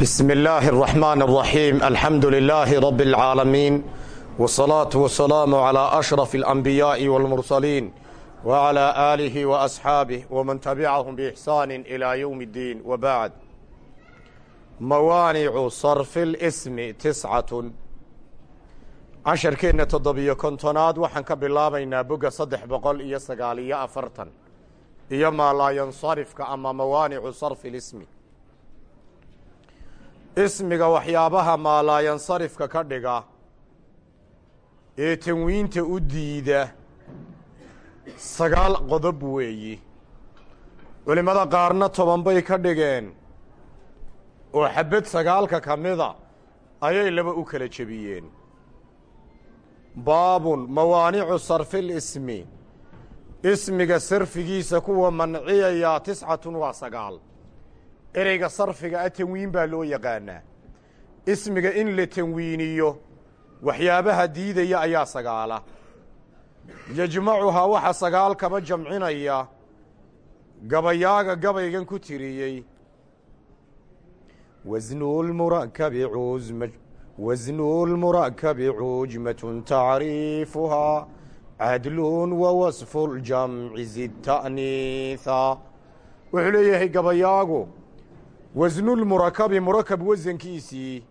بسم الله الرحمن الرحيم الحمد لله رب العالمين والصلاة والسلام على أشرف الأنبياء والمرسلين وعلى آله وأصحابه ومن تبعهم بإحسان إلى يوم الدين وبعد موانع صرف الاسم تسعة casharkeenna toddobiyo kontonaad waxaan ka bilaabaynaa boga saddex boqol iyo sagaal iyo afartan iyo maalaayansarifka ama mawaanicu sarfi lismi ismiga waxyaabaha maalaayansarifka ka dhiga ee tanwiinta u diida sagaal qodob weeyi. Culimmada qaarna toban bay ka dhigeen. Oo xabad sagaalka ka mida ayay laba u kala jebiyeen. Baabun mawaanicu sarfi lismi ismiga sarfigiisa kuwa manciyayaa tiscatun waa sagaal ereyga sarfiga a tanwiin baa loo yaqaanaa. Ismiga in la tanwiiniyo waxyaabaha diidaya ayaa sagaala. Yajmacuhaa waxa sagaal kaba jamcinaya. Gabayaaga gabaygan ku tiriyey. Wasnulmurakabi lmurakabi cujmatun tacriifuhaa cadlun wa wasfu ljamci zid ta'niiha wuxuu leeyahay gabayaagu wasnulmurakabi murakab wasankiisii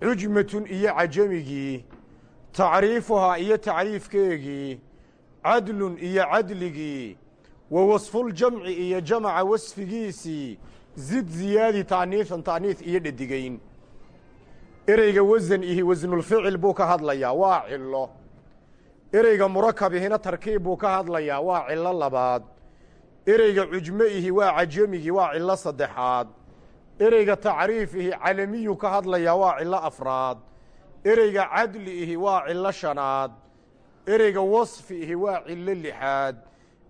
cujmatun iyo cajamigii tacriifuhaa iyo tacriifkeegii cadlun iyo cadligii wa wasfuljamci iyo jamaca wasfigiisii zid ziyaadi ta'niihan ta'niis iyo dhedigayn ereyga wasan ihi wasnulficil buu ka hadlayaa waa cilo ereyga murakabihina tarkiib buu ka hadlayaa waa cilo labaad ereyga cujmo ihi waa cajamigii waa cilo saddexaad. Ereyga tacriif ihi calamiyuu ka hadlayaa waa cilo afraad. Ereyga cadli ihi waa cilo shanaad. Ereyga wasfi ihi waa cilo lixaad.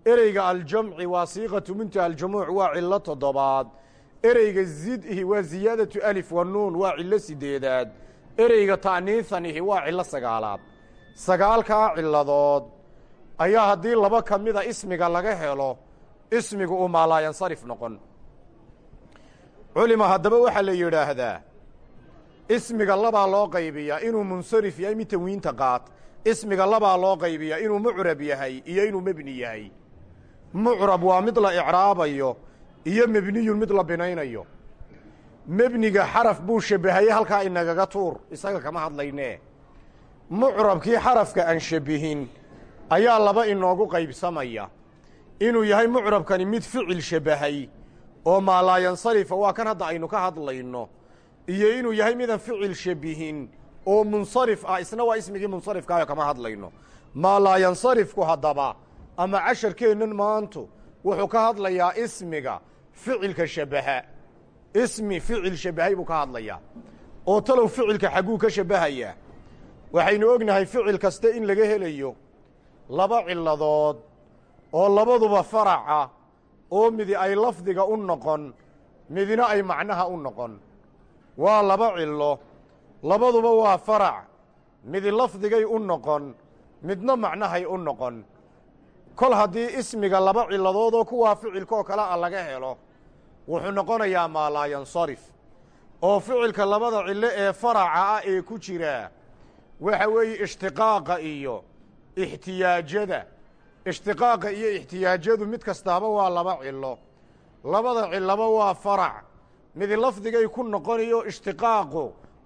Ereyga aljamci waa siiqatu muntaha aljumuuc waa cilo toddobaad. Ereyga zid ihi waa ziyaadatu alif wa nuun waa cilo sideedaad. Ereyga ta'niihan ihi waa cilo sagaalaad. Sagaalkaa ciladood. Ayaa haddii laba ka mida ismiga laga helo ismigu uu maalaayansarif noqon. Culima haddaba waxaa la yidhaahdaa ismiga labaa loo qaybiyaa inuu munsarif yahay mid tanwiinta qaat ismiga labaa loo qaybiyaa inuu mucrab yahay iyo inuu mebni yahay. Mucrab waa mid la icraabayo iyo mebniyun mid la binaynayo. Mebniga xaraf buu shabbahayey halkaa inagaga tuur. Isaga kama hadlaynee. Mucrabkii xarafka aan shabbihin ayaa laba inoogu qaybsamaya inuu yahay mucrabkani mid ficil shabbahay oo maalaayansarifa waa kan hadda aynu ka hadlayno. Iyo inuu yahay midaan ficil shabbihin oo munsarif ah isna waa ismigii munsarifkaayo kama hadlayno. Maalaayansarifku haddaba ama casharkeennan maantu wuxuu ka hadlayaa ismiga ficilka shabbaha ismi ficil shabbahay buu ka hadlayaa oo talow ficilka xagguu ka shabbahayaa waxaynu ognahay ficil kasta in laga helayo laba ciladood oo labaduba faraca oo midi ay lafdiga u noqon midina ay macnaha u noqon. Waa laba cilo labaduba waa farac midi lafdigay u noqon midna macnahay u noqon. Kol haddii ismiga laba ciladood oo kuwaa ficilkaoo kale a laga helo wuxuu noqonayaa maalaayansarif oo ficilka labada cilo ee faraca ah ee ku jira waxa weeye ishtiqaaqa iyo ixtiyaajada ishtiqaaqa iyo ixtiyaajadu mid kastaaba waa laba cilo labada ciloba waa farac. Midi lafdigay ku noqonayo ishtiqaaqu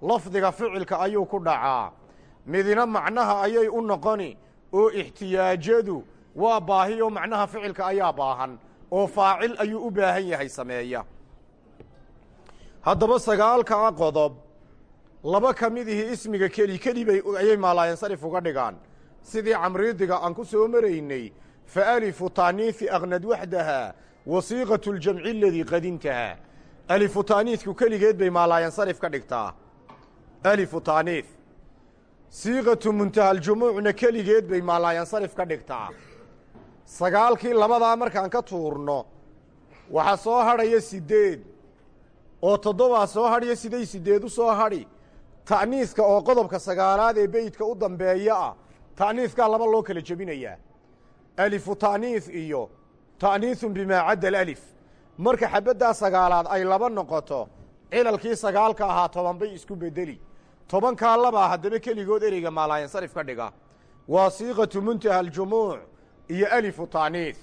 lafdiga ficilka ayuu ku dhacaa. Midina macnaha ayay u noqoni oo ixtiyaajadu waa baahi oo macnaha ficilka ayaa baahan oo faacil ayuu u baahan yahay sameeya. Haddaba sagaalkaa qodob laba ka midihii ismiga keli keli bay ayay maalaayansarif uga dhigaan sidii camriidiga aan ku soo maraynay fa alifu taaniifi aknad waxdahaa wasiiqatu ljamci aladii qadintahaa alifu taaniifku keligeed bay maalaayansarif ka dhigtaa. Alifu taaniif siiqatu muntahaljumuucna keligeed bay maalaayansarif ka dhigtaa. Sagaalkii labadaa markaan ka tuurno waxaa soo hadhaya siddeed oo toddobaa soo hadhiyo siday siddeed u soo hadhi. Ta'niiska oo qodobka sagaalaad ee beytka u dambeeya ah ta'niiskaa laba loo kala jebinayaa alifu ta'niis iyo ta'niisun bimaa cadda alif marka xabaddaa sagaalaad ay laba noqoto cilalkii sagaalka ahaa toban bay isku bedeli tobankaa labaa haddaba keligood ereyga maalaayansarif ka dhiga waa siiqatu muntaha aljumuuc iyo alifu taaniis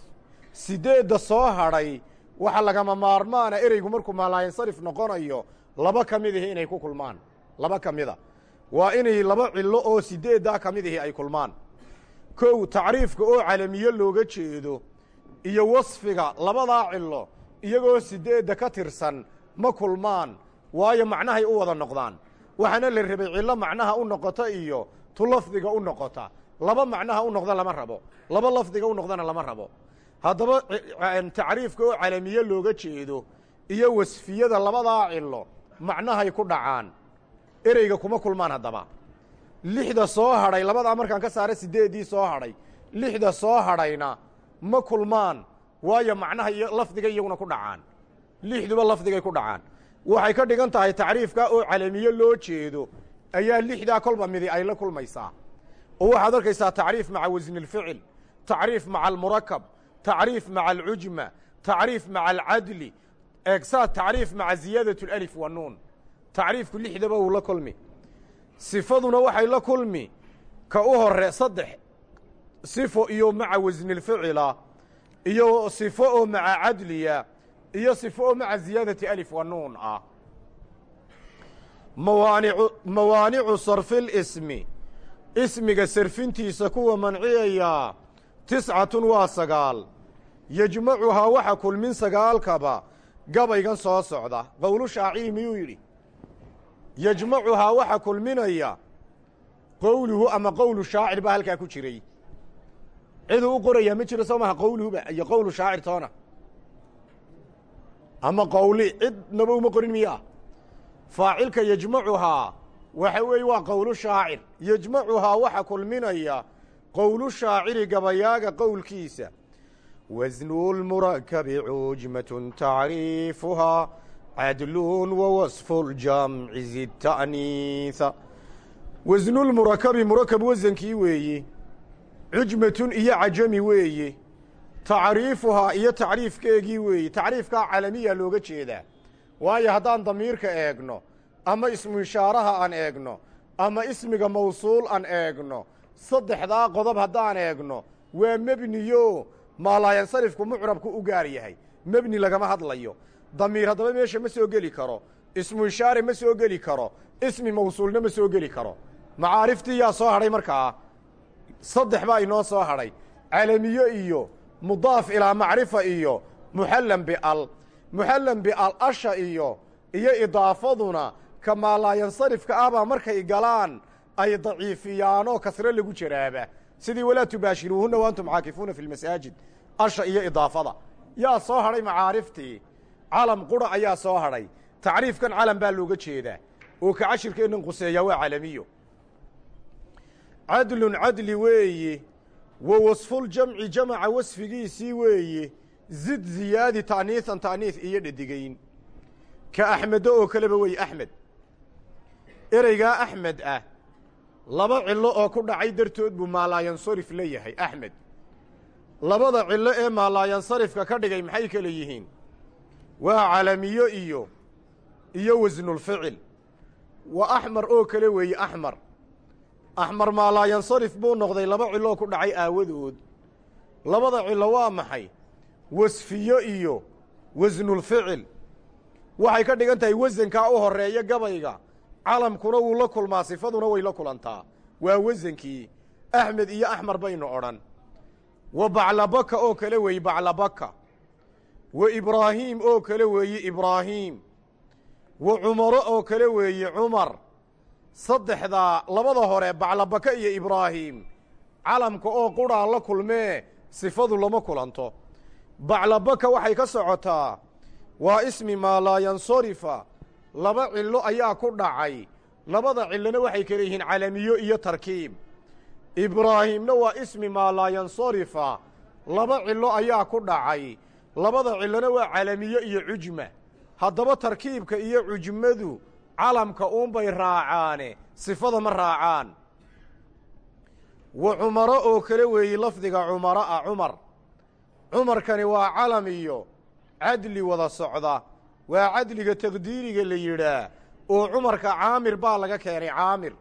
siddeedda soo hadhay waxa lagama maarmaana ereygu markuu maalaayansarif noqonayo laba ka mid ihi inay ku kulmaan laba ka mida waa inay laba cillo oo siddeeddaa ka mid ihi ay kulmaan. Kow tacriifka oo calamiyo looga jeedo iyo wasfiga labadaa cillo iyagoo siddeedda ka tirsan ma kulmaan waayo macnahay u wada noqdaan. Waxaana la rabay cillo macnaha u noqota iyo tu lafdiga u noqota. Laba macnaha u noqda lama rabo. Laba lafdiga u noqdana lama rabo. Haddaba tacriifka oo calamiye looga jeedo iyo wasfiyada labadaa cillo macnahay ku dhacaan ereyga kuma kulmaan haddaba lixda soo hadhay labadaa markaan ka saara siddeeddii soo hadhay lixda soo hadhayna ma kulmaan waayo macnaha iyo lafdiga iyaguna ku dhacaan lixduba lafdigay ku dhacaan waxay ka dhigan tahay tacriifkaa oo calamiye loo jeedo ayaa lixdaa kolba midi ay la kulmaysaa oo waxaad arkaysaa tacriif maca wasni اlficil tacriif maca almurakab tacriif maca alcujma tacriif maca alcadli eegsaa tacriif maca ziyaadaة اlalif wa nuun tacriifku lixdaba uu la kulmi. Sifaduna waxay la kulmi. Ka u hore saddex sifo iyo maca wasni اlficila iyo sifo oo maca cadliya iyo sifo oo maca ziyaadati alif wa nuun ah mawaanicu mawaanicu sarfi lismi ismiga sarfintiisa kuwa manciyayaa tiscatun waa sagaal. Yejmacuhaa waxa kulmin sagaalkaba gabaygan soo socda. Qowlu shaaciri miyuu yidhi yejmacuhaa waxa kulminaya qowluhu ama qowlu shaacir baa halkaa ku jiray. Ciduu u qorayaa ma jiro soo maha qowluhuba iyo qowlu shaacir toona. Ama qowli cidnaba uma qorin miyaa faacilka yejmacuhaa waxa weeye waa qowlu shaacir. Yejmacuhaa waxa kulminaya qowlu shaaciri gabayaaga qowlkiisa wasnu lmurakabi cujmatun tacriifuhaa wa wasfu ljamci zid ta'niisa wasnulmurakabi murakab wasankii weeye cujmatun iyo cajami weeye tacriifuhaa iyo tacriifkeegii weeye tacriifkaa calamiya looga jeedaa waayo haddaan damiirka eegno ama ismu ishaaraha aan eegno ama ismiga mawsuul aan eegno saddexdaa qodob haddaan eegno waa mebniyo maalaayansarifku mucrabku u gaar yahay mebni lagama hadlayo damiir haddaba meesha ma soo geli karo ismu ishaare ma soo geli karo ismi mawsuulna ma soo geli karo macaariftii yaa soo hadhay markaa saddex baa inoo soo hadhay calamiyo iyo mudaaf ilaa macrifa iyo muxallan bial muxallan bial asha iyo iyo idaafaduna ka maalaayansarifka ahbaa markay galaan ay daciifiyaanoo kasre lagu jaraaba sidii walaa tubaashiruuhunna wa antum caakifuuna fi lmasaajid asha iyo idaafada yaa soo hadhay macaariftii calam qura ayaa soo hadhay. Tacriifkan calam baa looga jeedaa. Oo ka cashirkeennan quseeyaa waa calamiyo cadlun cadli weeye wa wasfuljamci jamaca wasfigiisii weeye zid ziyaadi ta'niisan ta'niis iyo dhedigayn ka axmedo oo kaleba weeye axmed. Ereygaa axmed ah laba cillo oo ku dhacay dartood buu maalaayansarif la yahay axmed. Labada cillo ee maalaayansarifka ka dhigay maxay kale yihiin waa calamiyo iyo iyo wasnulficil waa axmar oo kale weeye axmar axmar maalaayansarif buu noqday laba ciloo ku dhacay aawadood. Labada cillo waa maxay? Wasfiyo iyo wasnulficil waxay ka dhigan tahay wasankaa u horreeya gabayga. Calamkuna wuu la kulmaa sifaduna way la kulantaa. Waa wasankii axmed iyo axmar baynu odhan. Wa baclabaka oo kale weeye baclabaka wa ibraahiim oo kale weeye ibraahiim wa cumaro oo kale weeye cumar. Saddexdaa labada hore baclabaka iyo ibraahiim calamka oo qudhaa la kulmee sifadu lama kulanto. Baclabaka waxay ka socotaa waa ismi maalaayansarifa laba cillo ayaa ku dhacay. Labada cillona waxay kale yihiin calamiyo iyo tarkiib. Ibraahiimna waa ismi maalaayansarifa laba cillo ayaa ku dhacay labada cillona waa calamiyo iyo cujma. Haddaba tarkiibka iyo cujmadu calamka uunbay raacaane sifada ma raacaan. Wa cumaro oo kale weeye lafdiga cumaro ah cumar. Cumarkani waa calam iyo cadli wada socda. Waa cadliga taqdiiriga la yidhaah oo cumarka caamir baa laga keenay caamir.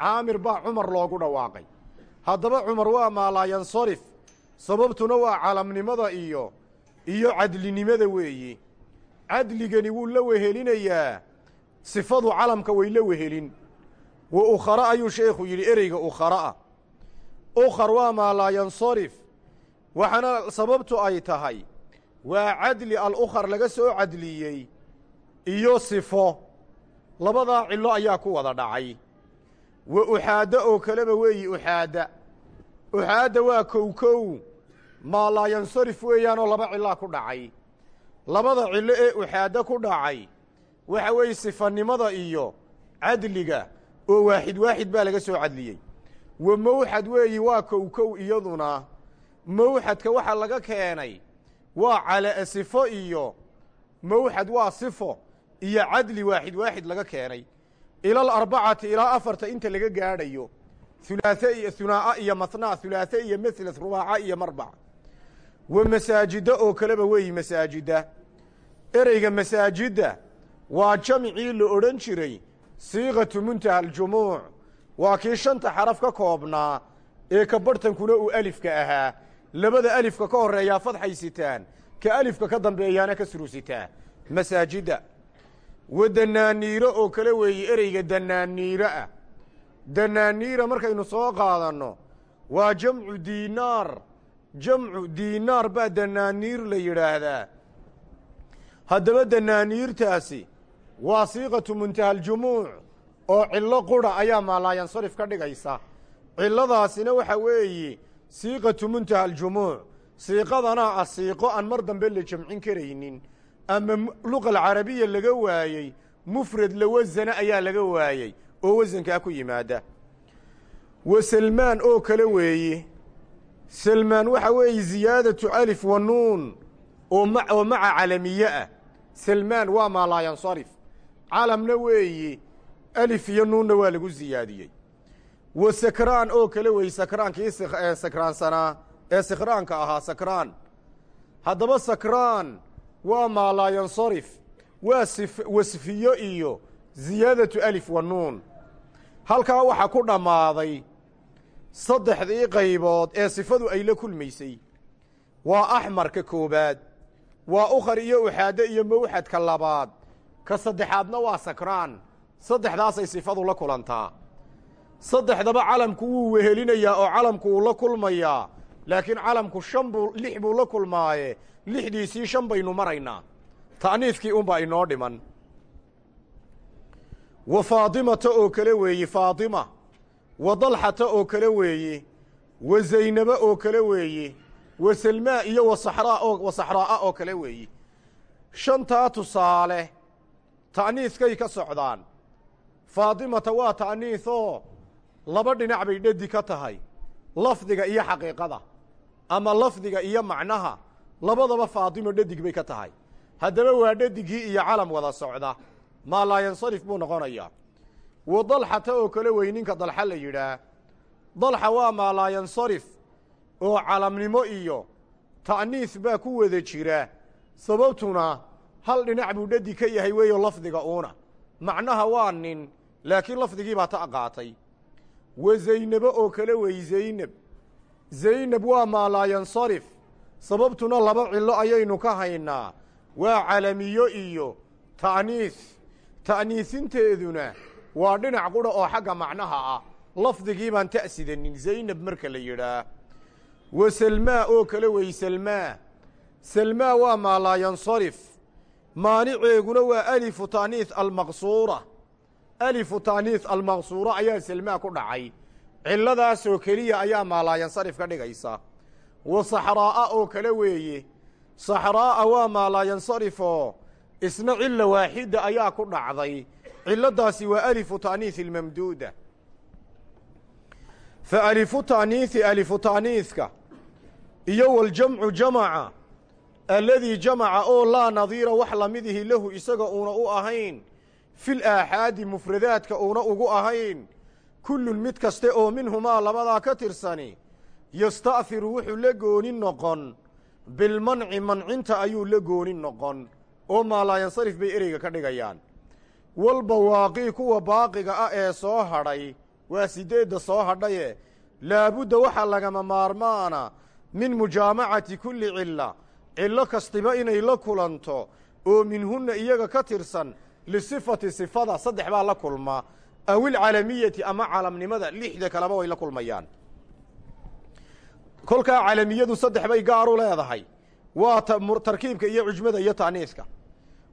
Caamir baa cumar loogu dhawaaqay. Haddaba cumar waa maalaayansarif sababtuna waa calamnimada iyo iyo cadlinimada weeyi. Cadligani wuu la wehelinayaa sifadu calamka way la wehelin. Wa ukhara ayuu sheekhu yidhi ereyga ukhara'a ukhar waa maalaayansarif waxaana sababtu ay tahay waa cadli alukhar laga soo cadliyey iyo sifo. Labadaa cillo ayaa ku wada dhacay. Wa uxaadda oo kaleba weeyi uxaadda uxaadda waa kowkow maalaayansarif weeyaanoo laba cillaa ku dhacay. Labada cillo ee uxaadda ku dhacay waxa weeye sifanimada iyo cadliga oo waaxid waaxid baa laga soo cadliyey. Wa mawxad weeyi waa kowkow iyaduna. Mawxadka waxaa laga keenay waa cala sifo iyo mawxad waa sifo iyo cadli waaxid waaxid laga keenay. Ilal arbacati ilaa afarta inta laga gaadhayo hulaathe iyo hunaa'a iyo mathnaa hulaathe iyo methlet rubaaca iyo marbac wa masaajidda oo kaleba weeyi masaajidda ereyga masaajidda waa jamcii la odhan jiray siiqatu muntaha aljumuuc. Waa kii shanta xaraf ka koobnaa ee ka barhtankuna uu alifka ahaa. Labada alifka ka horreeyaa fadxaysitaan ka alifka ka dambeeyaana ka surusitaa masaajidda wa danaaniiro oo kale weeye ereyga danaaniiro ah. Danaaniira markaynu soo qaadanno waa jamcu diinaar jamcu diinaar baa danaaniir la yidhaahdaa. Haddaba danaaniirtaasi waa siiqatu muntaha aljumuuc oo cillo qura ayaa maalaayansarif ka dhigaysa. Cilladaasina waxa weeye siiqatu muntaha aljumuuc siiqadanaa ah siiqo aan mar dambe la jamcin karaynin. Ama luqa alcarabiya laga waayey mufrad la wasana ayaa laga waayey oo wasankaa ku yimaada. Wa selmaan oo kale weeye selmaan waxa weeye ziyaadatu alif wa nuun oo oo maca calamiye ah. Selmaan waa maalaayansarif calamna weeye alif iyo nuunna waa lagu siyaadiyey wa sakraan oo kale weeye sakraankii sakraansanaa ee sikraanka ahaa sakraan. Haddaba sakraan waa maalaayansarif waa sif wasfiyo iyo ziyaadatu alif wa nuun. Halkaa waxaa ku dhammaaday saddexdii qaybood ee sifadu ay la kulmaysay waa axmarka koobaad waa ukhar iyo uxaadde iyo mawxadka labaad. Ka saddexaadna waa sakraan saddexdaasay sifadu la kulantaa. Saddexdaba calamku wuu wehelinayaa oo calamku wuu la kulmayaa laakiin calamku shan buu lix buu la kulmaaye lixdiisii shan baynu maraynaa. Ta'niifkii unbaa inoo dhiman. Wa faadimata oo kale weeye faadima wa dalxata oo kale weeye wa zaynaba oo kale weeye wa selmaa iyo wasaxraa oo wa saxraa'a oo kale weeye shantaa tusaale ta'niiskay ka socdaan. Faadimata waa ta'niisoo laba dhinac bay dhedi ka tahay lafdiga iyo xaqiiqada ama lafdiga iyo macnaha. Labadaba faadimo dhadig bay ka tahay. Haddaba waa dhadigii iyo calam wada socda. Maalaayansarif buu noqonayaa wa dalxata oo kale wey ninka dalxa la yidhaah. Dalxa waa maalaayansarif oo calamnimo iyo ta'niis baa ku wada jira. Sababtuna hal dhinac buu dhadig ka yahay weeyo lafdiga uuna. Macnaha waa nin laakiin lafdigii baa ta qaatay wa zaynabo oo kale wey zaynab. Zaynab waa maalaayansarif. Sababtuna laba cillo ayaynu ka haynaa. Waa calamiyo iyo ta'niis ta'niisinteeduna waa dhinac qudha oo xagga macnaha ah. Lafdigii baan ta'sidanin zaynab marka la yidhaah wa selmaa oo kale wey selmaa selmaa waa maalaayansarif maaniceeguna waa alifu taaniis almaqsuura. Alifu taaniis almaqsuura ayaa selmaa ku dhacay. Cilladaasoo keliya ayaa maalaayansarif ka dhigaysa. Wa saxraa'a oo kale weeye. Saxraa'a waa maalaayansarifoo isna cilla waaxida ayaa ku dhacday cilladaasi waa alifu taaniisi almamduuda. Fa alifu taaniisi alifu taaniiska iyo waljamcu jamaca alladii jamaca oo laa nadiira wax lamidihi lahu isaga uuna u ahayn fil aaxaadi mufradaadka uuna ugu ahayn kullun mid kaste oo minhumaa labadaa ka tirsani yasta'hiru wuxuu la goonin noqon bilmanci mancinta ayuu la goonin noqon oo maalaayansarif bay ereyga ka dhigayaan walbawaaqii kuwa baaqiga ah ee soo hadhay waa sideedda soo hadhaye. Laabudda waxaa lagama maarmaana min mujaamacati kulli cilla. Cillo kastiba inay la kulanto oo minhunna iyaga ka tirsan lisifati sifada saddex baa la kulma. Awilcalamiyati ama calamnimada lixda kaleba way la kulmayaan. Kolkaa calamiyadu saddex bay gaar u leedahay. Waa tarkiibka iyo cujmada iyo taaniiska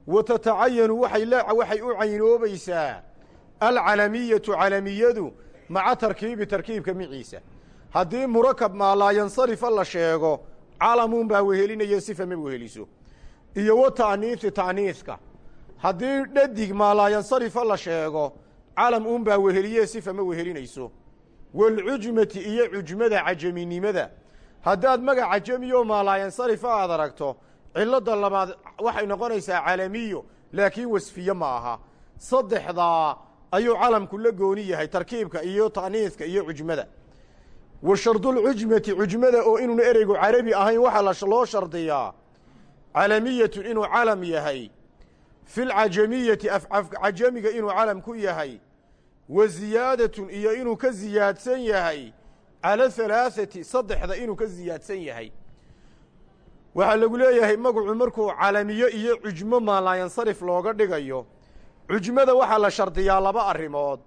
wa tatacayanu waxay u caynoobaysaa alcalamiyatu calamiyadu maca tarkiibi tarkiibka miciisa. Haddii murakab maalaayansarifa la sheego calamuun baa wehelinaya sifa ma weheliso. Iyo wa ta'niisi ta'niiska. Haddii dhadig maalaayansarifa la sheego calam uun baa weheliye sifa ma wehelinayso. Walcujmati iyo cujmada cajaminimada. Haddaad magac cajamiyo maalaayansarifa aad aragto cilladda labaad waxay noqonaysaa calamiyo laakiin wasfiye ma aha. Saddexdaa ayuu calamku la gooni yahay tarkiibka iyo ta'niiska iyo cujmada. Wa shardulcujmati cujmada oo inuuna ereygu carabi ahayn waxaa loo shardiyaa calamiyatun inuu calam yahay. Filcajamiyati afcaf cajamiga inuu calam ku yahay. Wa ziyaadatun iyo inuu ka ziyaadsan yahay. Cala halaaثati saddexda inuu ka ziyaadsan yahay waxaa lagu leeyahay magacu markuu calamiyo iyo cujmo maalaayansarif looga dhigayo. Cujmada waxaa la shardiyaa laba arrimood.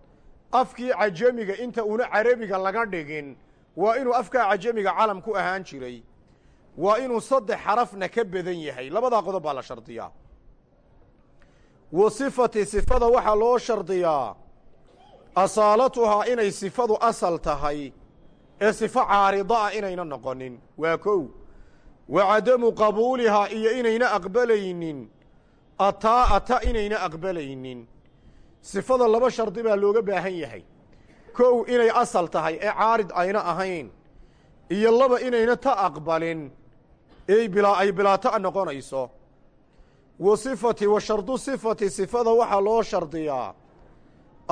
Afkii cajamiga inta una carabiga laga dhigin waa inuu afkaa cajamiga calam ku ahaan jiray. Waa inuu saddex xarafna ka badan yahay. Labadaa qodob baa la shardiyaa. Wa sifati sifada waxaa loo shardiyaa. Asaalatuhaa inay sifadu asal tahay. Ee sifo caarida ah inayna noqonin. Waa kow wa cadamu qabuulihaa iyo inayna aqbalaynin. Ataa ata inayna aqbalaynin. Sifada laba shardi baa looga baahan yahay. Kow inay asal tahay ee caarid ayna ahayn iyo laba inayna ta aqbalin ee bilaa ay bilaata noqonayso. Wa sifati wa shardu sifati sifada waxaa loo shardiyaa.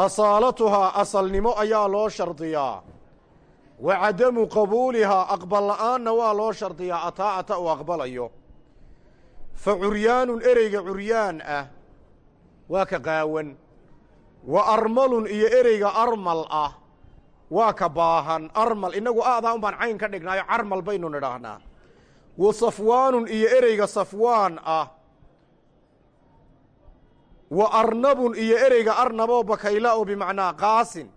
Asaalatuhaa asalnimo ayaa loo shardiyaa wa cadamu qabuulihaa aqbal la'aanna waa loo shardiyaa ataa ata uu aqbalayo fa curyaanun ereyga curyaan ah waa ka qaawan wa armalun iyo ereyga armal ah waa ka baahan armal innagu aadaa un baan cayn ka dhignaayo carmal baynu nidhaahnaa wa safwaanun iyo ereyga safwaan ah wa arnabun iyo ereyga arnaboo bakayla oo bimacnaa qaasin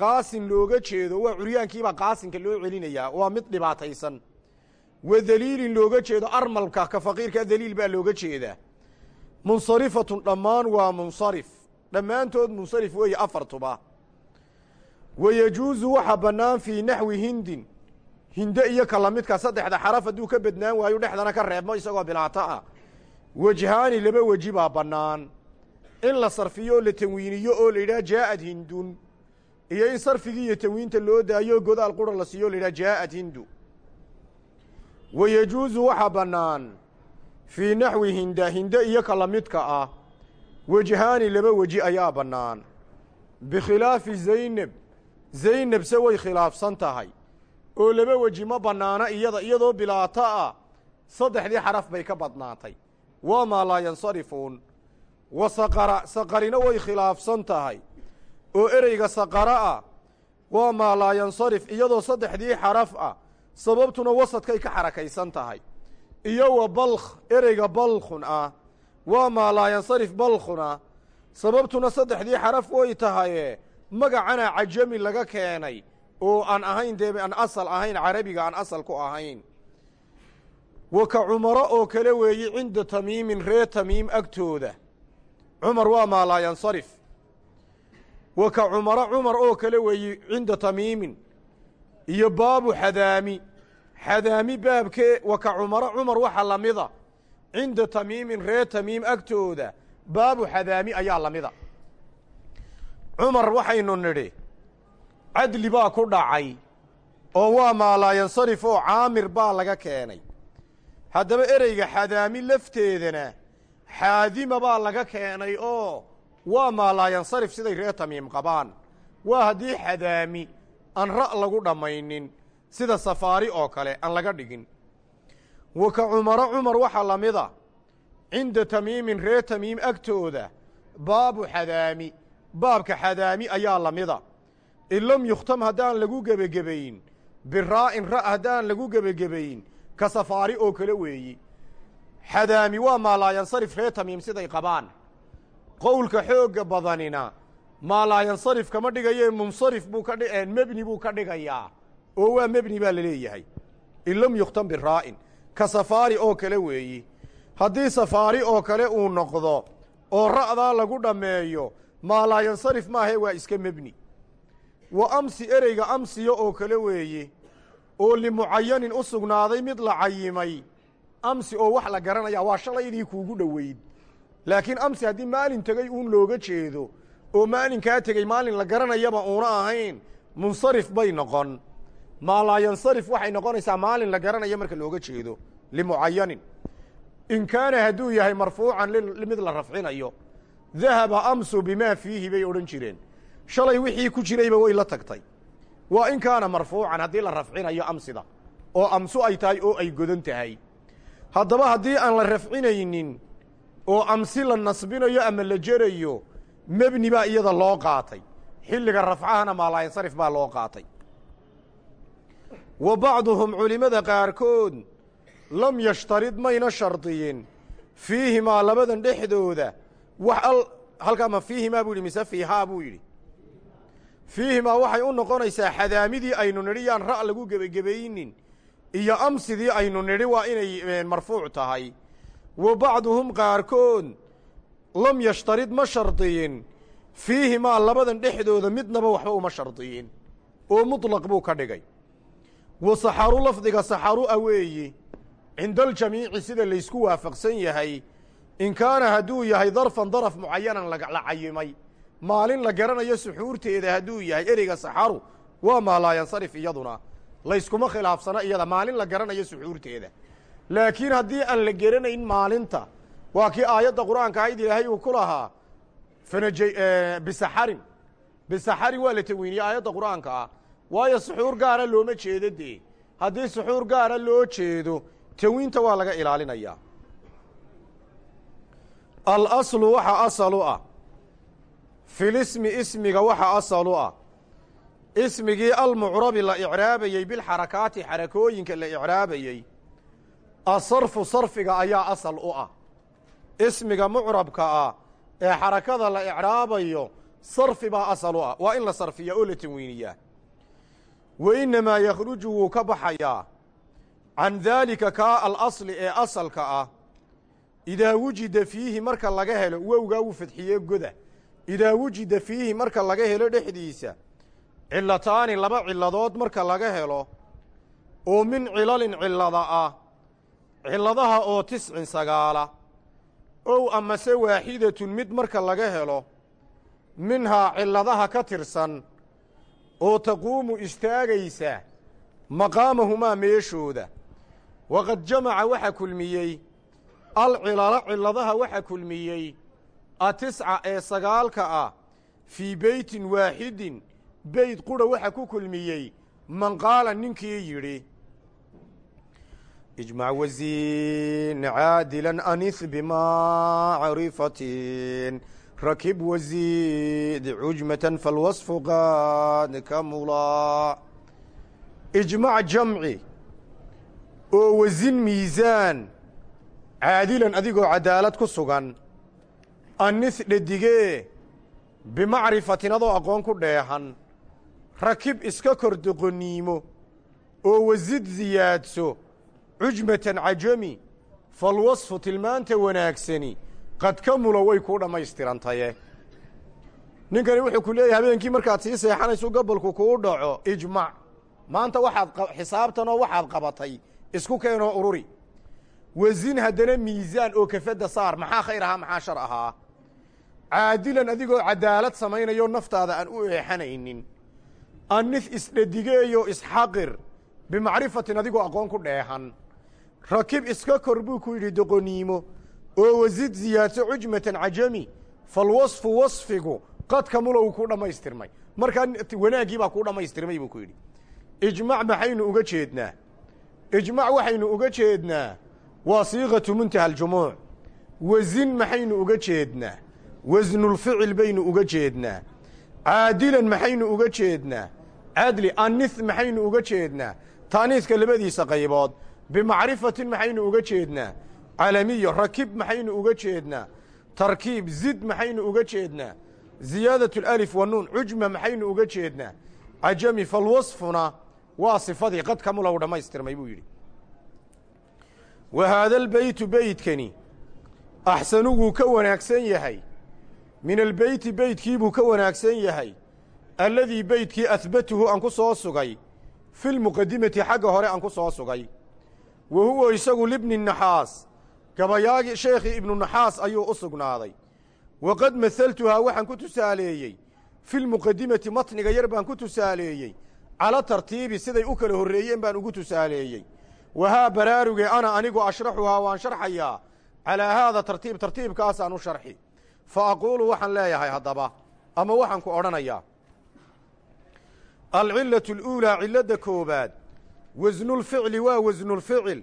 qaasin looga jeedo waa curyaankiibaa qaasinka loo celinayaa waa mid dhibaataysan. Wa daliilin looga jeedo armalka ka faqiirkaa daliil baa looga jeedaa. Munsarifatun dhammaan waa munsarif. Dhammaantood munsarif weeye afartuba. Wa yejuusu waxaa bannaan fii naxwi hindin. Hinde iyo ka lamidka saddexda xaraf hadduu ka badnaan waayo dhexdana ka reebmo isagoo bilaato ah. Wejhaani laba weji baa bannaan. In la sarfiyo oo la tanwiiniyo oo la yidhaha jaa'ad hindun iyo in sarfigii iyo tanwiinta loo daayo godaal qura la siiyo o la yidhaha jaa'ad hindu wa yejuusu waxaa bannaan fii naxwi hinda hinde iyo ka lamidka ah wejhaani laba weji ayaa bannaan. Bikhilaafi zaynab zaynab se way khilaafsan tahay oo laba weji ma bannaana iyada iyadoo bilaato ah saddexdii xaraf bay ka badnaatay. Waa maa laa yansarifuun. Wa saqara saqarina way khilaafsan tahay oo ereyga saqara ah waa maa laa yansarif iyadoo saddexdii xaraf ah sababtuna wasadkay ka xarakaysan tahay. Iyo wa balkh ereyga balkhun ah waa maa laa yansarif balkhuna sababtuna saddexdii xaraf way tahaye magacana cajami laga keenay oo aan ahayn dee aan asal ahayn carabiga aan asal ku ahayn. Wa ka cumaro oo kale weeye cinda tamiimin ree tamiim agtooda. Cumar waa maa laa yansarif wa ka cumaro cumar oo kale weeye cinda tamiimin. Iyo baabu xadaami. Xadaami baabkee wa ka cumaro cumar waxa lamida cinda tamiimin ree tamiim agtooda baabu xadaami ayaa lamida cumar waxaynu nidhi cadli baa ku dhacay oo waa maa laa yansarif oo caamir baa laga keenay. Haddaba ereyga xadaami lafteedana xaadima baa laga keenay oo waa maa laa yansarif siday ree tamiim qabaan. Waa haddii xadaami aan ra' lagu dhammaynin sida safaari oo kale aan laga dhigin. Wa ka cumaro cumar waxaa lamida cinda tamiimin ree tamiim agtooda baabu xadaami baabka xadaami ayaa la mida. In lam yukhtam haddaan lagu gebagebayn biraa'in ra' haddaan lagu gebagebayn ka safaari oo kale weeyi. Xadaami waa maalaayansarif ree tamiim siday qabaan qowlka xoogga badanina maalaayansarif kama dhigayee munsarif buu ka dhi mebni buu ka dhigayaa. Oo waa mebni baa la leeyahay. In lam yukhtam biraa'in ka safaari oo kale weeyi. Haddii safaari oo kale uu noqdo oo ra'daa lagu dhammeeyo maalaayansarif maahe waa iska mebni. Wa amsi ereyga amsiya oo kale weeye oo limucayanin u sugnaaday mid la cayimay amsi oo wax la garanaya waa shalaydii kuugu dhoweyd laakiin amsi haddii maalin tegey uun looga jeedo oo maalinkaa tegey maalin la garanayaba uuna ahayn munsarif bay noqon. Maalaayansarif waxay noqonaysaa maalin la garanayo marka looga jeedo limucayanin in kaana hadduu yahay marfuucan mid la rafcinayo dahaba amsu bimaa fiihi bay odhan jireen. Shalay wixii ku jirayba way la tagtay. Waa in kaana marfuucan haddii la rafcinayo amsida oo amsu ay tahay oo ay godan tahay. Haddaba haddii aan la rafcinaynin oo amsi la nasbinayo ama la jerayo mebni baa iyada loo qaatay. Xilliga rafcahana maalaayansarif baa loo qaatay. Wa bacduhum culimmada qaarkood lam yashtarid mayna shardiyin. Fiihimaa labadan dhexdooda wax al halkaa ma fiihimaa buu yidhi mise fiihaa buu yidhi. Fiihimaa waxay u noqonaysaa xadaamidii aynu nidhi yaan ra' lagu gebagebaynin iyo amsidii aynu nidhi waa inay marfuuc tahay wa bacduhum qaarkood lam yashtarid ma shardiyin. Fiihimaa labadan dhexdooda midnaba waxba uma shardiyin. Oo muطlaq buu ka dhigay. Wa saxaru lafdiga saxaru a weeyi cinda aljamiici sida laysku waafaqsan yahay. In kaana hadduu yahay darfan daraf mucayanan la cayimay. Maalin la garanayo suxuurteeda hadduu yahay ereyga saxaru waa maalaayansarif iyaduna. Layskuma khilaafsano iyada maalin la garanayo suxuurteeda laakiin haddii aan la geranayn maalinta waa kii aayadda qur'aanka ahayd ilaahay uu ku lahaa fanaj bisaxarin. Bisaxarin waa la tawiiniyey aayadda qur'aanka ah. Waayo suxuur gaara looma jeedo dee. Haddii suxuur gaara loo jeedo tawiinta waa laga ilaalinayaa alaslu waxa asal u ah filismi ismiga waxa asal u ah. Ismigii almucrabi la icraabayey bilxarakaati xarakooyinka la icraabayey asarfu sarfiga ayaa asal u ah. Ismiga mucrabka ah ee xarakada la icraabayo sarfi baa asal u ah. Waa in la sarfiya oo la tanwiiniyaa wa innamaa yakhruju wuu ka baxayaa can daalika kaa alasli ee asalka ah. Idaa wujida fiihi marka laga helo wowgaa wuu fadxiye goda. Idaa wujida fiihi marka laga helo dhexdiisa cilataani laba ciladood marka laga helo oo min cilalin cilada ah ciladaha oo tiscin sagaala ow amase waaxidatun mid marka laga helo minhaa ciladaha ka tirsan oo taquumu istaagaysa maqaamahumaa meeshooda. Waqad jamaca waxa kulmiyey alcilala ciladaha waxa kulmiyey atisca ee sagaalka ah fii beytin waaxidin beyt qura waxa ku kulmiyey man qaala ninkii yidhi ijmac wasiin caadilan anis bimacrifatin rakib wasiid cujmatan falwasfu qaad kamula ijmac jamci oo wasin miisaan caadilan adigoo cadaalad ku sugan anis dhadigee bimacrifatin adoo aqoon ku dheehan rakib iska kor doqoniimo oo wasid siyaadso cujmatan cajami falwasfu tilmaanta wanaagsani qad ka mulo way kuu dhammaystirantaye ninkani wuxuu ku leeyahay habeenkii markaad sii seexanayso gabolku kuu dhaco ijmac maanta waxaad xisaabtanoo waxaad qabatay isku keenoo ururi. Wasin haddana miisaan oo kafadda saar maxaa khayr ahaa maxaa shar ahaa? Caadilan adigoo cadaalad samaynayo naftaada aan u eexanaynin. Anis isdhadigeeyo isxaqir bimacrifatin adigoo aqoon ku dheehan rakib iska kor buu ku yidhi doqoniimo oo wasid siyaadso cujmatan cajami falwasfu wasfigu qad kamulow kuu dhammaystirmay. Markaa wanaaggii baa kuu dhammaystirmay buu ku yidhi. Ijmac maxaynu uga jeednaa. Ijmac waxaynu uga jeednaa waa siiqatu muntaha aljumuuc. Wasin maxaynu uga jeednaa. Wasnulficil baynu uga jeednaa. Caadilan maxaynu uga jeednaa. Cadli annis maxaynu uga jeednaa. Taaniiska labadiisa qaybood bimacrifatin maxaynu uga jeednaa. Calamiyo rakib maxaynu uga jeednaa. Tarkiib zid maxaynu uga jeednaa. Ziyaadat alif wa nuun cujma maxaynu uga jeednaa. Cajami falwasfuna waa sifadii qad kamulahu dhammaystirmay buu yidhi. Wa haada albeytu beytkani axsanu ka wanaagsan yahay. Min albeyti beytkiibuu ka wanaagsan yahay. Alladii beytkii ahbatuhu aan ku soo sugay. Fi lmuqadimati xagga hore aan ku soo sugay wa huwa isagu libni naxaas gabayaagii sheekhii ibnu naxaas ayuu u sugnaaday waqad mahaltuhaa waxaan ku tusaaleeyey fi lmuqadimati matniga yar baan ku tusaaleeyey cala tartiibi siday u kala horreeyeen baan ugu tusaaleeyey wahaa baraaruge ana anigu ashraxuhaa waan sharxayaa calaa haada tartiib tartiibkaasaan u sharxi fa aquulu waxaan leeyahay haddaba ama waxaan ku odhanayaa alcillatu aluulaa cilladda koobaad wasnulficli waa wasnulficil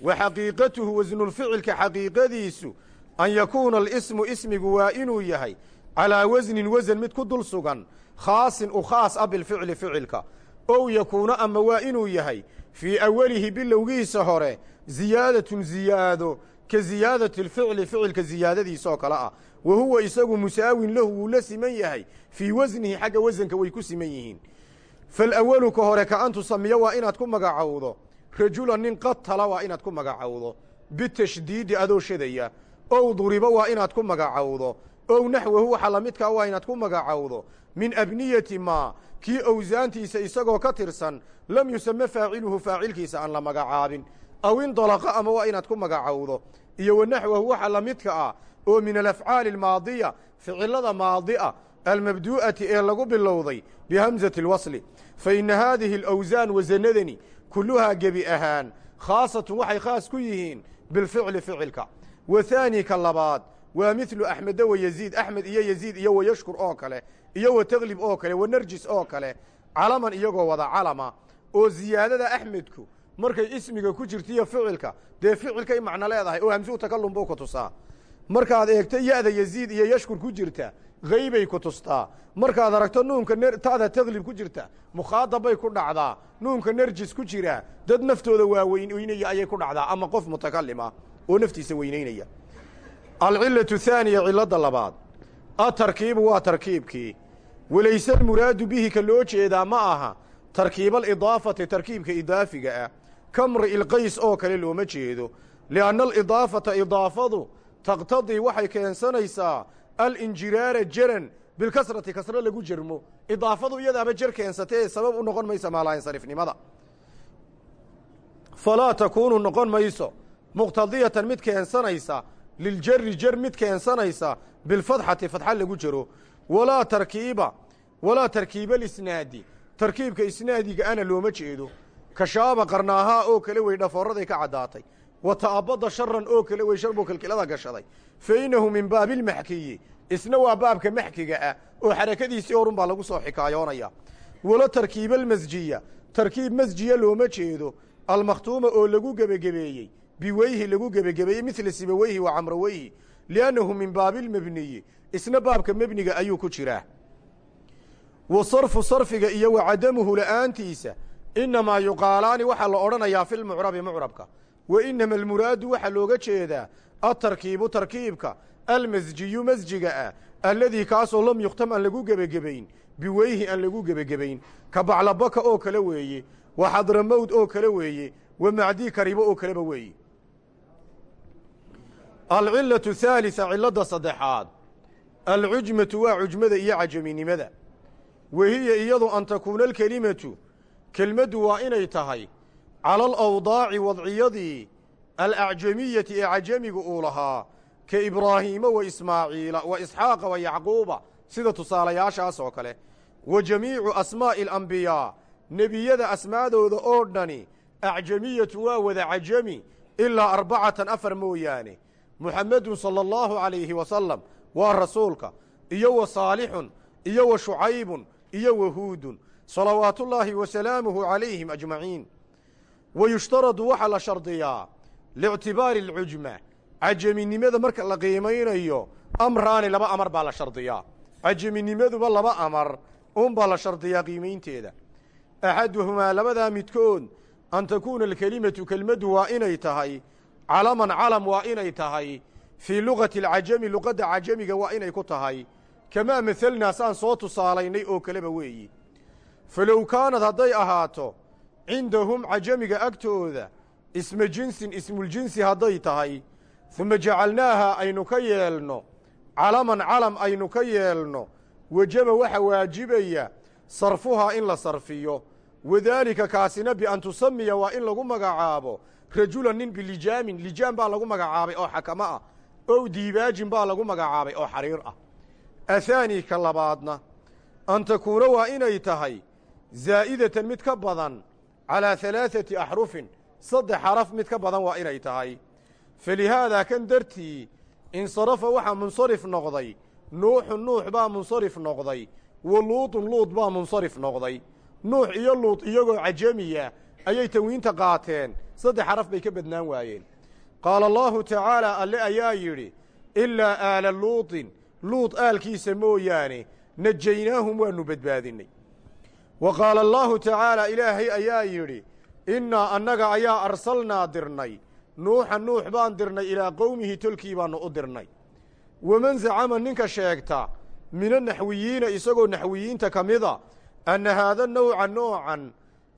wa xaqiiqatuhu wasnulficilka xaqiiqadiisu an yakuuna alismu ismigu waa inuu yahay calaa wasnin wasan mid ku dul sugan khaasin u khaas ah bilficli ficilka. Ow yakuuna ama waa inuu yahay fii awalihi bilowgiisa hore ziyaadatun ziyaado ka ziyaadati alficli ficilka ziyaadadiisaoo kale ah. Wa huwa isagu musaawin lahu wuu la siman yahay fii wasnihi xagga wasanka way ku siman yihiin falawalu ka hore ka an tusamiya waa inaad ku magacowdo rajulan nin qatala waa inaad ku magacowdo bitashdiidi adoo shadaya ow duriba waa inaad ku magacowdo ow naxwahu waxa la midkaa waa inaad ku magacowdo min abniyati maa kii owsaantiisa isagoo ka tirsan lam yusame faaciluhu faacilkiisa aan la magacaabin aw indalaqa ama waa inaad ku magacowdo iyo wa naxwahu waxa la midka ah oo min alafcaali almaadiya ficilada maadi'a almabduu'ati ee lagu bilowday bihamsati alwasli fa inna haadihi alawsaan wasanadani kulluhaa gebi ahaan khaasatun waxay khaas ku yihiin bilficli ficilka wa haani ka labaad waa midlu axmeda wa yeziid axmed iyo yeziid iyo wa yashkur oo kale iyo wa taklib oo kale wa narjis oo kale calaman iyagoo wada calama oo ziyaadada axmedku markay ismiga ku jirtaiyo ficilka dee ficilkay macno leedahay oo hamsuu takallum buu ku tusaa markaad eegto ya'da yeziid iyo yashkur ku jirta haybay ku tustaa markaad aragto nuunka ta'da taklib ku jirta. Mukhaadab bay ku dhacdaa nuunka nerjis ku jira. Dad naftooda waa weynaynaya ayay ku dhacdaa ama qof mutakalima oo naftiisa weynaynaya. Alcilatu haaniya cilladda labaad. Atarkiibu waa tarkiibkii. Walayse almuraadu bihi ka loo jeedaa ma aha. Tarkiib alidaafati tarkiibka idaafiga ah. Kamri ilqays oo kale looma jeedo. Lianna alidaafata idaafadu taqtadii waxay keensanaysaa alinjiraara jaran bilkasrati kasro lagu jermo idaafadu iyadaaba jer keensatee sabab u noqon maysa maalaainsarifnimada falaa takuunu noqon mayso. Muqtadiyatan mid keensanaysa liljari jer mid keensanaysa bilfadxati fadxa lagu jero walaa tarkiiba walaa tarkiiba alisnaadi tarkiibka isnaadiga ana looma jeedo. Kashaaba qarnaahaa oo kale wey dhafoorraday ka caddaatay. Wa ta'abbada sharan oo kale wey sharbuu kilkilada gashaday. Fa innahu min baabilmaxkiyi isna waa baabka maxkiga ah oo xarakadiisii horun baa lagu soo xikaayoonaya. Wala tarkiiba almasjiya tarkiib masjiya looma jeedo. Almakhtuuma oo lagu gebagebeeyey biweyhi lagu gebagebeeyey midla sibaweyhi wa camraweyhi liannahu min baabilmebniyi isna baabka mebniga ayuu ku jiraa wa sarfu sarfiga iyo wa cadamuhu la'aantiisa. Innamaa yuqaalaani waxaa la odhanayaa filmucrabi mucrabka. Wa innama almuraadu waxaa looga jeedaa atarkiibu tarkiibka almasjiyu masjiga ah alladii kaasoo lam yukhtam aan lagu gebagebayn biweyhi aan lagu gebagebayn ka baclabaka oo kale weeye wa xadramowd oo kale weeye wa macdii karibo oo kaleba weeye alcilatu haalisa cilladda saddexaad alcujmatu waa cujmada iyo cajaminimada wahiya iyadu an takuuna alkelimatu kelmaddu waa inay tahay cala alawdaaci wadciyadii alacjamiyati ee cajamiga uu lahaa ka ibraahiima wa ismaaciila wa isxaaqa wa yacquuba sida tusaalayaashaas oo kale. Wa jamiicu asmaa'i alambiyaa nebiyada asmaadooda oo dhani acjamiyatu waa wada cajami ilaa arbacatan afar mooyaane. Muxammedun sala allahu calayhi wasalam waa rasuulka iyo wa saalixun iyo wa shucaybun iyo wa huudun. Salawaatullaahi wa salaamuhu calayhim ajmaciin. Wa yushtaradu waxaa la shardiyaa liictibaari alcujma cajaminimada marka la qiimaynayo amraani laba amar baa la shardiyaa. Cajaminimaduba laba amar unbaa la shardiyaa qiimaynteeda. Axaduhumaa labadaa midkood an takuuna alkelimatu kelmaddu waa inay tahay calaman calam waa inay tahay fii lugati alcajami luqadda cajamiga waa inay ku tahay. Kamaa mahalnaa saan soo tusaalaynay oo kaleba weeyi. Falow kaanad hadday ahaato cindahum cajamiga agtooda isma jinsin ismuljinsi hadday tahay. Uma jacalnaaha aynu ka yeelno. Calaman calam aynu ka yeelno. Wajaba waxa waajibaya sarfuhaa in la sarfiyo. Wadaalika kaasina bian tusamiya waa in lagu magacaabo. Rajulan nin bilijaamin lijaam baa lagu magacaabay oo xakamo ah. Ow diibaajin baa lagu magacaabay oo xariir ah. Athaani ka labaadna an takuuna waa inay tahay zaa'idatan mid ka badan calaa halaaثati axrufin saddex xaraf mid ka badan waa inay tahay. Falihaadaa kan dartii insarafa waxaa munsarif noqday. Nuuxun nuux baa munsarif noqday. Wa luutun luud baa munsarif noqday. Nuux iyo luud iyagoo cajamiya ayay tanwiinta qaateen. Saddex xaraf bay ka badnaan waayeen. Qaala allaahu tacaalaa alle ayaa yidhi ilaa aala luutin luud aalkiisa mooyaane najaynaahum waannu badbaadinnay. Wa qaala allaahu tacaalaa ilaahay ayaa yidhi innaa annaga ayaa arsalnaa dirnay. Nuuxa nuux baan dirnay ilaa qowmihi tolkii baannu u dirnay. Waman zacama ninka sheegta mina naxwiyiina isagoo naxwiyiinta ka mida anna haada nawca noocan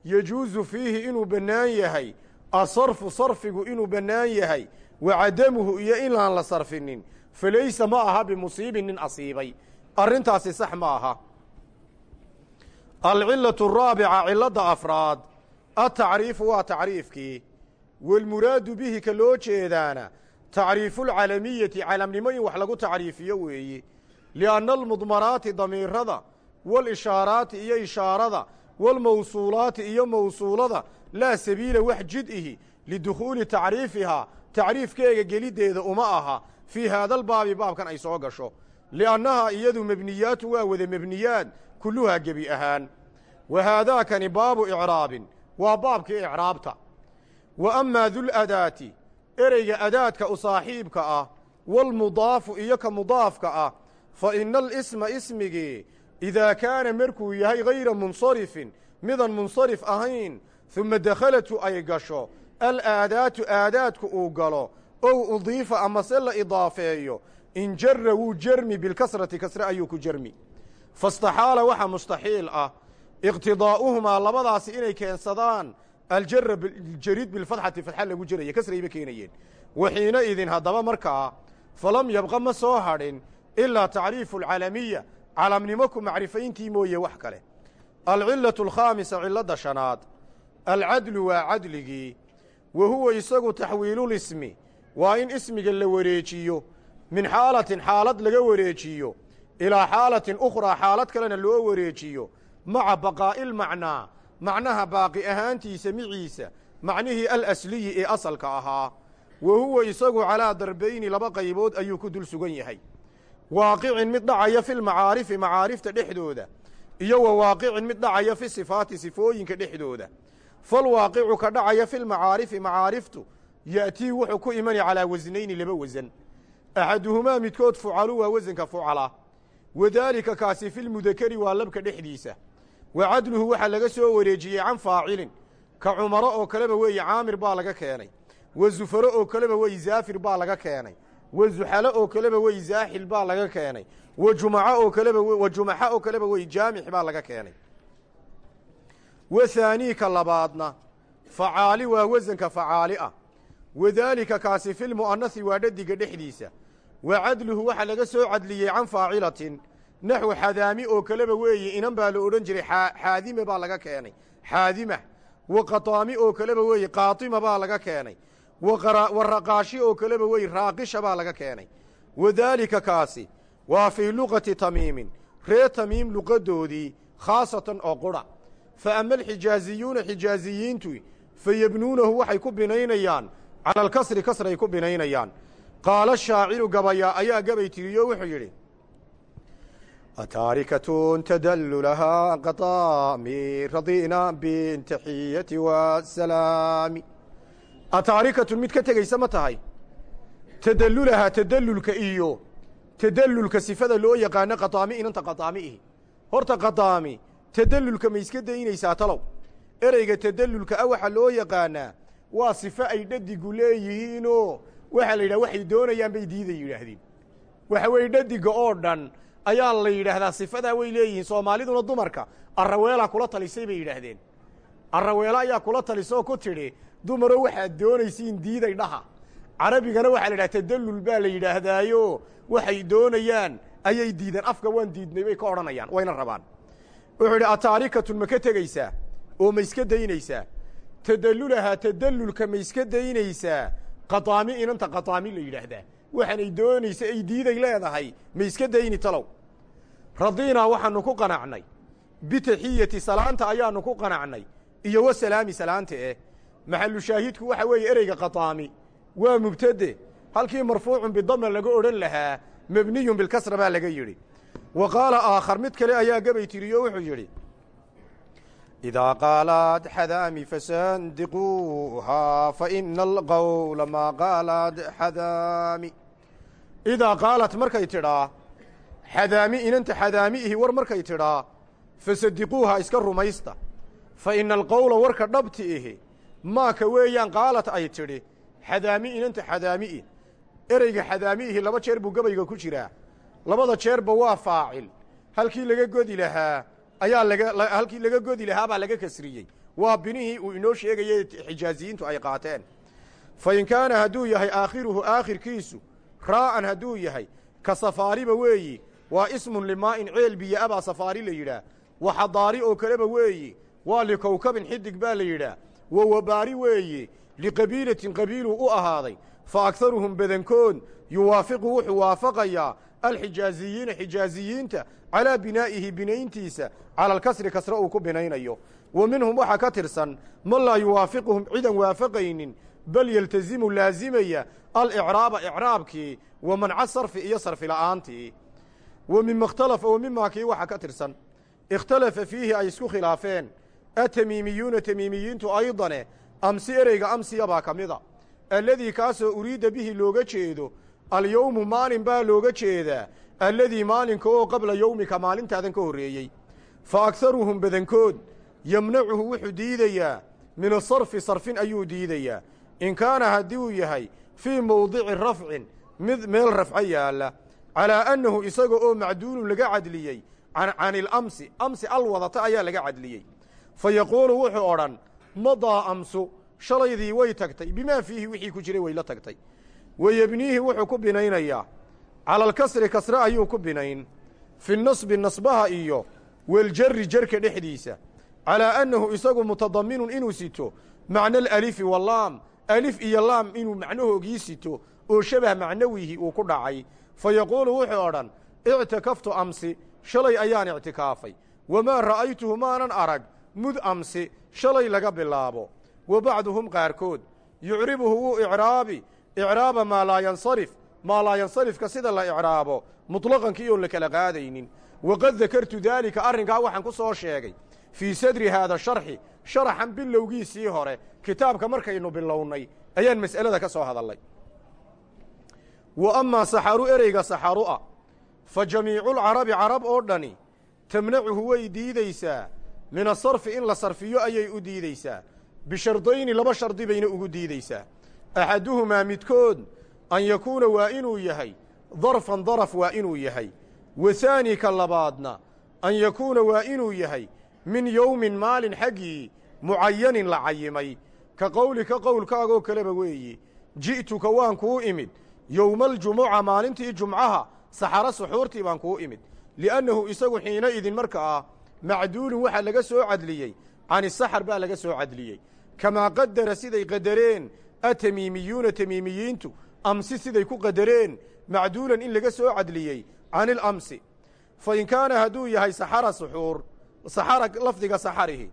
yejuusu fiihi inuu bannaan yahay asarfu sarfigu inuu bannaan yahay wa cadamuhu iyo inaan la sarfinin falaysa ma aha bimusiibin nin asiibay. Arrintaasi sax ma aha. Alcilatu araabica cilladda afraad atacriifu waa tacriifkii. Walmuraadu bihi ka loo jeedaana tacriifulcalamiyati calamnimo in wax lagu tacriifiyo weeye lianna almudmaraati damiirada walishaaraati iyo ishaarada walmawsuulaati iyo mawsuulada laa sabiila wax jid-ihi lidukhuuli tacriifihaa tacriifkeega geliddeeda uma aha. Fii haadalbaabi baabkan ay soo gasho. Li'annahaa iyadu mebniyaatu waa wada mebniyaad kulluhaa gebi ahaan. Wa haadaakani baabu icraabin waa baabkii icraabta. Wa amaa duladaati ereyga adaadka u saaxiibka ah waalmudaafu iyo ka mudaafka ah fa ina alisma ismigii idaa kaana markuu yahay hayra munsarifin midan munsarif ahayn uma dakhalatu ay gasho alaadaatu aadaadku uu galo ow udiifa amase la idaafeeyo in jarra wuu jermi bilkasrati kasre ayuu ku jermi fastaxaala waxa mustaxiil ah iqtidaa'uhumaa labadaasi inay keensadaan aljara jarid bilfadxati fadxa lagu jeraya kasrayba keenayeen. Waxiina idin haddaba markaa falam yabqa ma soo hadhin ilaa tacriifu alcalamiya calamnimo ku macrifayntii mooye wax kale. Alcilatu alkhaamisa cilladda shanaad. Alcadlu waa cadligii wa huwa isagu taxwiilulismi waa in ismiga la wareejiyo min xaalatin xaalad laga wareejiyo ilaa xaalatin ukhraa xaalad kalena loo wareejiyo maca baqaa'ilmacnaa macnaha baaqi ahaantiisa miciisa macnihii alasliyi ee asalka ahaa. Wa huwa isagu calaa darbayni laba qaybood ayuu ku dul sugan yahay. Waaqicin mid dhacaya filmacaarifi macaarifta dhexdooda iyo wa waaqicin mid dhacaya fi sifaati sifooyinka dhexdooda. Falwaaqicu ka dhacaya filmacaarifi macaariftu ya'tii wuxuu ku imani calaa wasnayni laba wasan. Axaduhumaa midkood fucalu waa wasanka fucala. Wadaalika kaasi filmudakeri waa labka dhexdiisa wa cadluhu waxaa laga soo wareejiyey can faacilin. Ka cumaro oo kaleba weeye caamir baa laga keenay. Wa zufaro oo kaleba wey zaafir baa laga keenay. Wa zuxalo oo kaleba wey zaaxil baa laga keenay. Wa jumaca oo kaleba wa jumaxa oo kaleba wey jaamix baa laga keenay. Wa haanii ka labaadna facaali waa wasanka facaali ah. Wadaalika kaasi filmu'anasi waa dhadiga dhexdiisa. Wa cadluhu waxaa laga soo cadliyey can faacilatin naxwu xadaami oo kaleba weeye inan baa la odhan jiray xaadime baa laga keenay. Xaadima. Wa qataami oo kaleba weeye qaatima baa laga keenay. Wa raqaashi oo kaleba wey raaqisha baa laga keenay. Wadaalika kaasi waa fii luqati tamiimin. Ree tamiim luqadoodii khaasatan oo qura. Fa ama alxijaaziyuuna xijaaziyiintu fa yebnuunahu waxay ku binaynayaan cala alkasri kasray ku binaynayaan. Qaala shaaciru gabayaa ayaa gabay tiriyo wuxuu yidhi ataarikatun tadallu lahaa qataami radiina bintaxiyati wasalaami ataarikatun mid ka tegaysa ma tahay tadallulahaa tadallulka iyo tadallulka sifada loo yaqaano qadaami inanta qadaami'ihi horta qadaami tadallulka ma iska daynaysaa talow ereyga tadallulka ah waxaa loo yaqaanaa waa sifo ay dhadigu leeyihiinoo waxaa la yidhaha waxay doonayaan bay diiday yidhaahdeen waxa weeye dhadiga oo dhan ayaa la yidhaahdaa sifadaa way leeyihiin soomaaliduna dumarka arraweelaa kula talisay bay yidhaahdeen. Arraweelo ayaa kula talisoo ku tidhi dumaro waxaad doonaysiin diiday dhaha. Carabigana waxaa la yidhaha tadallul baa la yidhaahdaayo. Waxay doonayaan ayay diideen. Afka waan diidnay bay ka odhanayaan. Wayna rabaan. Wuxuu yidhi ataarikatun ma ka tegaysaa? Oo ma iska daynaysaa? Tadallulahaa tadallulka ma iska daynaysaa? Qadaami inanta qadaami la yidhaahdaa waxaanay doonaysa ay diiday leedahay ma iska dayni talow. Radiinaa waxaanu ku qanacnay. Bitaxiyati salaanta ayaanu ku qanacnay. Iyo wa salaami salaanta eh. Maxalu shaahidku waxa weeye ereyga qadaami waa mubtade. Halkii marfuucun bidama laga odhan lahaa mebniyun bilkasra baa laga yidhi. Wa qaala aakhar mid kale ayaa gabay tiriyo wuxuu yidhi idaa qaalaad xadaami fasandiquuhaa faina alqowla maa qaalaad xadaami idaa qaalat markay tidhaa xadaami inanta xadaami'ihi war markay tidhaa fasadiquuhaa iska rumaysta fa ina alqowla warka dhabti ihi maaka weeyaan qaalad ay tidhi xadaami inanta xadaami'i ereyga xadaami'ihi laba jeer buu gabayga ku jiraa labada jeerba waa faacil halkii laga godi lahaa ayaa laga halkii laga godi lahaa baa laga kasriyey waa binihii uu inoo sheegayay xijaaziyiintu ay qaateen fa in kaana hadduu yahay aakhiruhu aakhirkiisu raa'an hadduu yahay ka safaariba weeyi waa ismun limaa'in ceel biyo abaa safaari la yidhaah wa xadaari oo kaleba weeyi waa likowkabin xidig baa la yidhaah wa wabaari weeye liqabiilatin qabiiluu u ahaaday. Fa agharuhum badankood yuwaafiqu wuxuu waafaqayaa alxijaaziyiina xijaaziyiinta calaa binaa'ihi binayntiisa cala alkasri kasre uu ku binaynayo. Wa minhum waxaa ka tirsan man laa yuwaafiquhum cidan waafaqaynin bal yeltazimu laasimaya alicraaba icraabkii wa manca sarfi iyo sarfi la'aantii. Wa mima ikhtalafa wa mimaa kii waxaa ka tirsan. Ikhtalafa fiihi ay isku khilaafeen. Atamiimiyuuna tamiimiyiintu aydane amsi ereyga amsiya baa ka mida. Alladii kaasoo uriidda bihi looga jeedo alyowmu maalin baa looga jeedaa alladii maalinka oo qabla yowmika maalintaadan ka horreeyey. Fa agharuhum badankood yemnacuhu wuxuu diidayaa min asarfi sarfin ayuu diidayaa in kaana hadduu yahay fii mowdici rafcin mid meel rafco yaalla calaa annahu isaga oo macduulun laga cadliyey can ilamsi amsi al wadata ayaa laga cadliyey. Fa yaquulu wuxuu odhan madaa amsu? Shalaydii way tagtay. Bimaa fiihi wixii ku jiray way la tagtay. Wa yebniihi wuxuu ku binaynayaa cala alkasri kasre ayuu ku binayn fi nasbi nasbaha iyo waljari jarka dhexdiisa. Calaa annahu isagu mutadaminun inuu sito macna alalifi walaam alif iyo laam inuu macnahoogii sito oo shabah macnawihi uu ku dhacay. Fa yaquulu wuxuu odhan ictakaftu amsi shalay ayaan ictikaafay. Wamaa ra'aytuhu maanan arag mud amsi shalay laga bilaabo. Wa bacduhum qaarkood yucribuhu wuu icraabi icraaba maa laa yansarif maa laa yansarifka sida la icraabo muطlaqankii oon la kala qaadaynin. Waqad dakartu daalika arrinkaa waxaan ku soo sheegay fii sadri haada sharxi sharaxan bilowgiisii hore kitaabka markaynu bilownay ayaan mas'alada ka soo hadallay. Wa amaa saxaru ereyga saxaru'a fa jamiiculcarabi carab oo dhani tamnacuhu way diidaysaa min asarfi in la sarfiyo ayay u diideysaa bishardayni laba shardi bayna ugu diideysaa axaduhumaa midkood an yakuuna waa inuu yahay darfan daraf waa inuu yahay. Wa haani ka labaadna an yakuuna waa inuu yahay min yowmin maalin xaggii mucayanin la cayimay ka qowlika qowlkaagoo kaleba weeye ji'tuka waan kuu imid. Yowmaaljumuca maalintii jumcaha saxaro suxuurtii baan kuu imid. Li'annahu isagu xiina idin marka ah macduulun waxaa laga soo cadliyey can isaxar baa laga soo cadliyey. Kamaa qadara siday qadareen atamiimiyuuna tamiimiyiintu amsi siday ku qadareen macduulan in laga soo cadliyey can ilamsi fa in kaana hadduu yahay saxara suxuur saxara lafdiga saxarihi.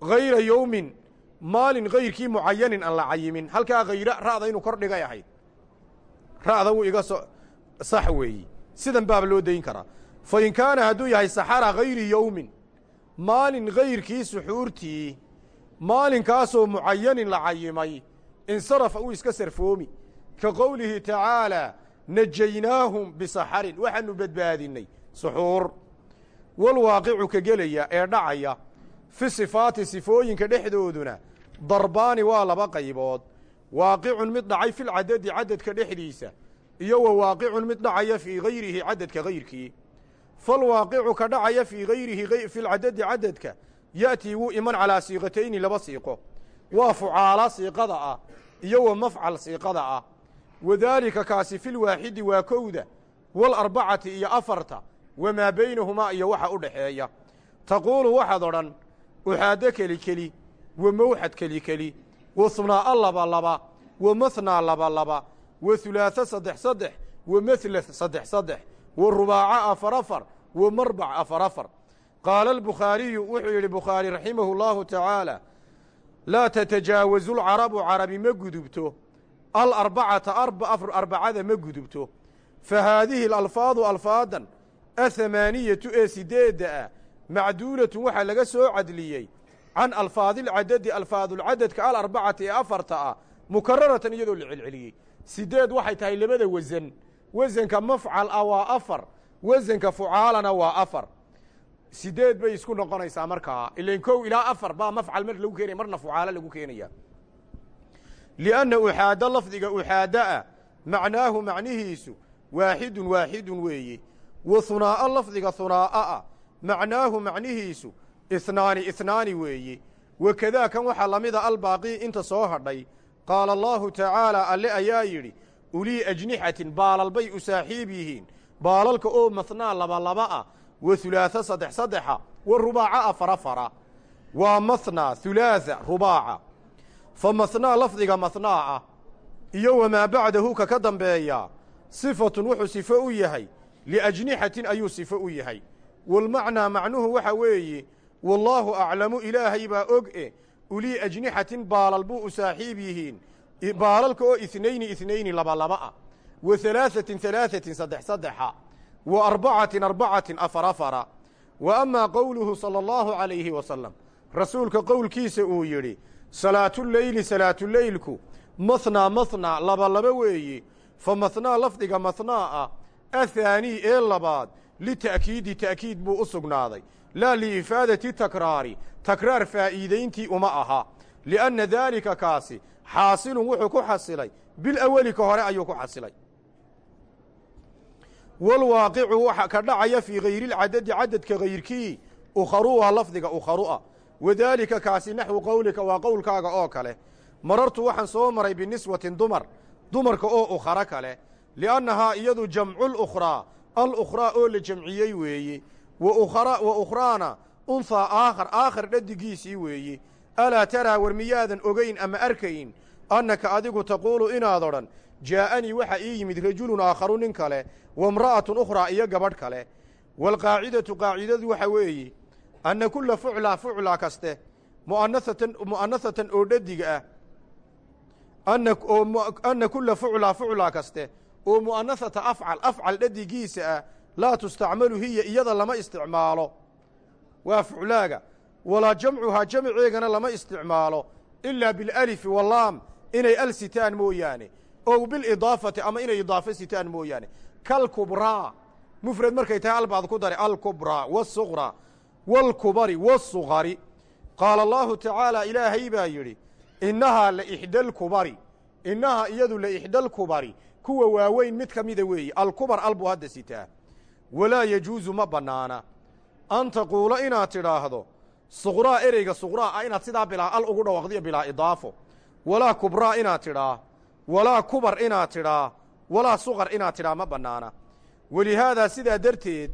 Hayra yowmin maalin kayrkii mucayanin aan la cayimin. Halkaa hayra ra'da inuu kor dhigay ahayd. Ra'da wuu iga so sax weeyi. Sidan baaba loo dayn karaa. Fa in kaana hadduu yahay saxara hayri yowmin maalin kayrkii suxuurtii maalinkaasoo mucayanin la cayimay insarafa uu iska sarfoomi. Ka qowlihi tacaalaa najaynaahum bisaxarin. Waxaanu badbaadinnay. Suxuur walwaaqicu ka gelaya ee dhacaya fi sifaati sifooyinka dhexdooduna darbaani waa laba qaybood waaqicun mid dhacay filcadadi cadadka dhexdiisa iyo wa waaqicun mid dhacaya fii gayrihi cadadka gayrkii falwaaqicu ka dhacaya fii gayrihi filcadadi cadadka ya'tii wuu iman calaa siiqatayni laba siiqo waa fucaala siiqada ah iyo wa mafcal siiqada ah wadaalika kaasi filwaaxidi waa kowda walarbacati iyo afarta wamaa baynahumaa iyo waxa u dhaxeeya. Taquulu waxaad odhan uxaaddo keli keli wa mawxad keli keli wa hunaa'a laba laba wa mathnaa laba laba wa hulaatha saddex saddex wa mahlath saddex saddex wa rubaaca afar afar wa marbac afar afar. Qaala albukhaariyu wuxuu yidhi bukhaari raximahu allaahu tacaala laa tatajaawazu lcarabu carabi ma gudubto alarbacata arbacada ma gudubto fa haadihi alalfaadu alfaadan athamaaniyatu ee sideedda ah macduulatun waxaa laga soo cadliyey can alfaadilcadadi alfaadulcadadka alarbacati ee afarta ah mukararatan iyadoo la celceliyey. Sideed waxay tahay labada wasan wasanka mafcal ah waa afar wasanka fucaalana waa afar. Sideed bay isku noqonaysaa markaa ilan kow ilaa afar baa mafcal mar lagu keenaya marna fucaalo lagu keenaya. Lianna uxaado lafdiga uxaada'a macnaahu macnihiisu waaxidun waaxidun weeye wa hunaa'a lafdiga hunaa'a ah. Macnaahu macnihiisu ihnaani ihnaani weeye wakadaa kan waxaa la mida albaaqii inta soo hadhay qaala allaahu tacaalaa alle ayaa yidhi ulii ajnixatin baalal bay u saaxiib yihiin. Baalalka oo mathnaa labalaba ah wa hulaatha saddex saddexa wa rubaaca afar afara waa mathnaa hulaatha rubaaca. Fa mathnaa lafdiga mathnaa ah iyo wamaa bacdahu ka ka dambeeyaa sifatun wuxuu sifo u yahay liajnixatin ayuu sifo u yahay walmacnaa macnuhu waxa weeye wallaahu aclamu ilaahay baa og e ulii ajnixatin baalal buu u saaxiib yihiin baalalka oo ithnayni ithnayni labalaba ah wa halaahatin halaahatin saddex saddexa wa arbacatin arbacatin afar afara wa amaa qowluhu sala allahu calayhi wasalam rasuulka qowlkiisa uu yidhi salaatuleyli salaatuleylku mathnaa mathnaa labalaba weeye fa mathnaa lafdiga mathnaa ah athaanii ee labaad lita'kiidi ta'kiid buu u sugnaaday laa liifaadati takraari takraar faa'iidayntii uma aha lianna daalika kaasi xaasilun wuxuu ku xasilay bilaweli ka hore ayuu ku xasilay walwaaqicu waxa ka dhacaya fii hayrilcadadi cadadka hayrkii ukharu'a lafdiga ukharu'a wadaalika kaasi naxwu qowlika waa qowlkaaga oo kale marartu waxaan soo maray biniswatin dumar dumarka oo ukharo kale liannahaa iyadu jamcuulukhraa alukhraa oo la jamciyey weeye wa ukhraana unhaa aakhar aakhar dhadigiisii weeye alaa taraa war miyaadan ogayn ama arkayn annaka adigu taquulu inaad odhan jaa'anii waxaa ii yimid rajulun aakharu nin kale waimra'atun ukhraa iyo gabadh kale waalqaacidatu qaacidadu waxa weeye anna kulla fuclaa fuclaa kaste mu'anasatan mu'anasatan oo dhadiga ah anna anna kulla fuclaa fuclaa kaste oo mu'anasata afcal afcal dhadigiisa ah laa tustacmalu hiya iyada lama isticmaalo. Waa fuclaaga. Walaa jamcuhaa jamceegana lama isticmaalo ilaa bilalifi walaam inay al sitaan mooyaane ow bilidaafati ama inay idaafo sitaan mooyaane. Kalkubraa. Mufrad markay tahay albaad ku dare alkubraa wasuqraa waalkubari waasugari qaala allaahu tacaala ilaahay baa yidhi innahaa la ixdaalkubari innahaa iyadu la ixdaalkubari kuwa waaweyn mid ka mida weeye alkubar al buu hadda sitaa walaa yejuusu ma bannaana an taquula inaad tidhaahdo suqraa ereyga suqraa ah inaad sidaa bilaa al ugu dhawaqdiyo bilaa idaafo. Walaa kubraa inaad tidhaa walaa kubar inaad tidhaa walaa suqar inaad tidhaa ma bannaana welihaadaa sidaa darteed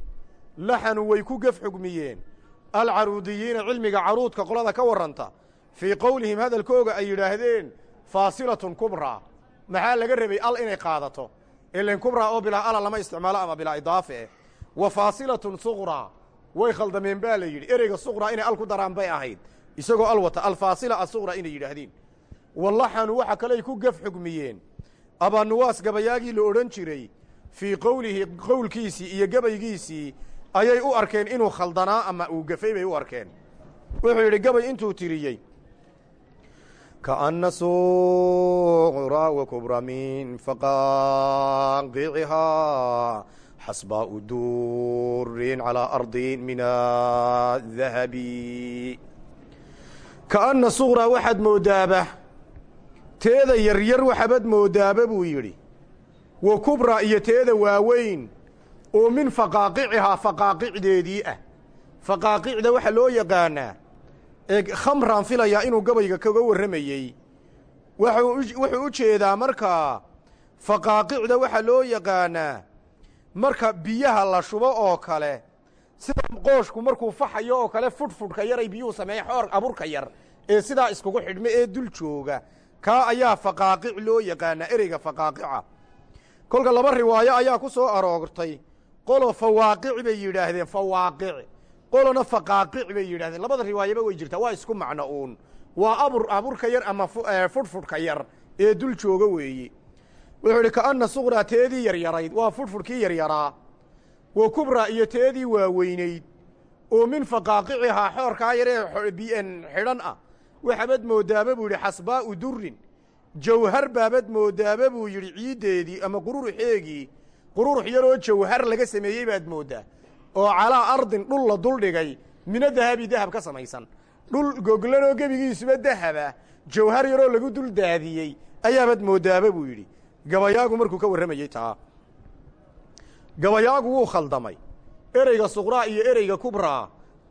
laxanu way ku gef xugmiyeen. Alcaruudiyiina cilmiga caruudka qolada ka warranta fii qowlihim hadalkooga ay yidhaahdeen faasilatun kubraa maxaa laga rabay al inay qaadato? Ilan kubraa oo bilaa ala lama isticmaalo ama bilaa idaafe. Eh wa faasilatun suqraa way khaldameen baa la yidhi. Ereyga suqraa inay al ku daraan bay ahayd. Isagoo al wata. Alfaasila asuqra inay yidhaahdeen. Wallaxanu waxa kaley ku gef xugmiyeen. Abaanuwaas gabayaagii la odhan jiray fii qowlihi qowlkiisii iyo gabaygiisii ayay u arkeen inuu khaldanaa ama uu gafay bay u arkeen. Wuxuu yidhi gabay intuu tiriyey kaana suqra wakubra min faqaaqicihaa xasbaau durin calaa ardin min adahabi kaana suqraa waxaad moodaaba teeda yaryar waxaabad moodaaba buu yidhi wa kubra iyo teeda waaweyn oo min faqaaqicihaa faqaaqicdeedii ah faqaaqicda waxaa loo yaqaanaa ee khamraan filayaa inuu gabayga kaga warramayey. Wuxuu u jeedaa markaa faqaaqicda waxaa loo yaqaanaa marka biyaha la shubo oo kale. Sida qooshku markuu faxayo oo kale fudhfudhka yaray biyuhu sameeya xoor aburka yar ee sidaa iskugu xidhma ee dul jooga. Kaa ayaa faqaaqic loo yaqaanaa ereyga faqaaqica. Kolka laba riwaayo ayaa ku soo aroortay. Qolo fawaaqic bay yidhaahdeen fawaaqic qolona faqaaqic bay yidhahdeen labada riwaayaba way jirtaa. Waa isku macno uun. Waa abur aburka yar ama fudhfudhka yar ee dul jooga weeye wuxuu idhi kaana suqraa teedii yaryarayd. Waa fudhfudhkii yaryaraa. Wa kubra iyo teedii waaweynayd. Oo min faqaaqicihaa xoorkaa yaree xidhan ah. Waxaabad moodaaba buu yidhi xasbaa'u durin jawhar baabad moodaaba buu yidhi ciiddeedii ama qururuxeegii qururux yaroo jawhar laga sameeyey baad mooddaa oo calaa ardin dhul la duldhigay mina dahabi dahab ka samaysan. Dhul goglanoo gebigiisuba dahaba jawhar yaroo lagu dul daadiyey ayaabad moodaaba buu yidhi. Gabayaagu markuu ka warramayey taa. Gabayaagu wuu khaldamay. Ereyga suqraa iyo ereyga kubraa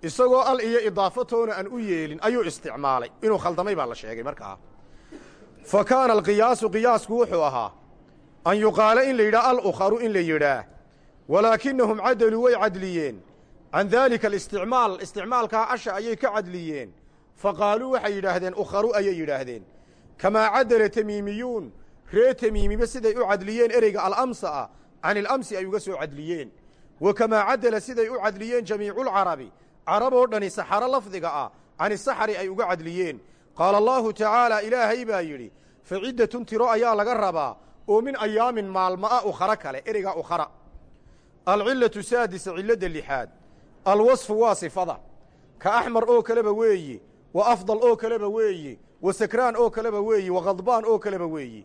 isagoo al iyo idaafatoona aan u yeelin ayuu isticmaalay. Inuu khaldamay baa la sheegay markaa. Fa kaana alqiyaasu qiyaasku wuxuu ahaa an yuqaala in la yidhaah al ukharu in la yidhaah walaakinahum cadaluu way cadliyeen. Can daalika alisticmaal isticmaalkaa asha ayay ka cadliyeen. Fa qaaluu waxay yidhaahdeen ukharu ayay yidhaahdeen. Kamaa cadala tamiimiyuun ree tamiimiba siday u cadliyeen ereyga alamsa ah can ilamsi ay uga soo cadliyeen. Wa kamaa cadala siday u cadliyeen jamiiculcarabi carab oo dhani saxaro lafdiga ah can isaxari ay uga cadliyeen. Qaala allaahu tacaala ilaahay baa yidhi fa ciddatun tiro ayaa laga rabaa oo min ayaamin maalmo ah ukhara kale ereygaa ukhara alcillatu saadisa cilladda lixaad. Alwasfu waa sifada. Ka axmar oo kaleba weeye wa afdal oo kaleba weeye wa sakraan oo kaleba weeye wa khadbaan oo kaleba weeye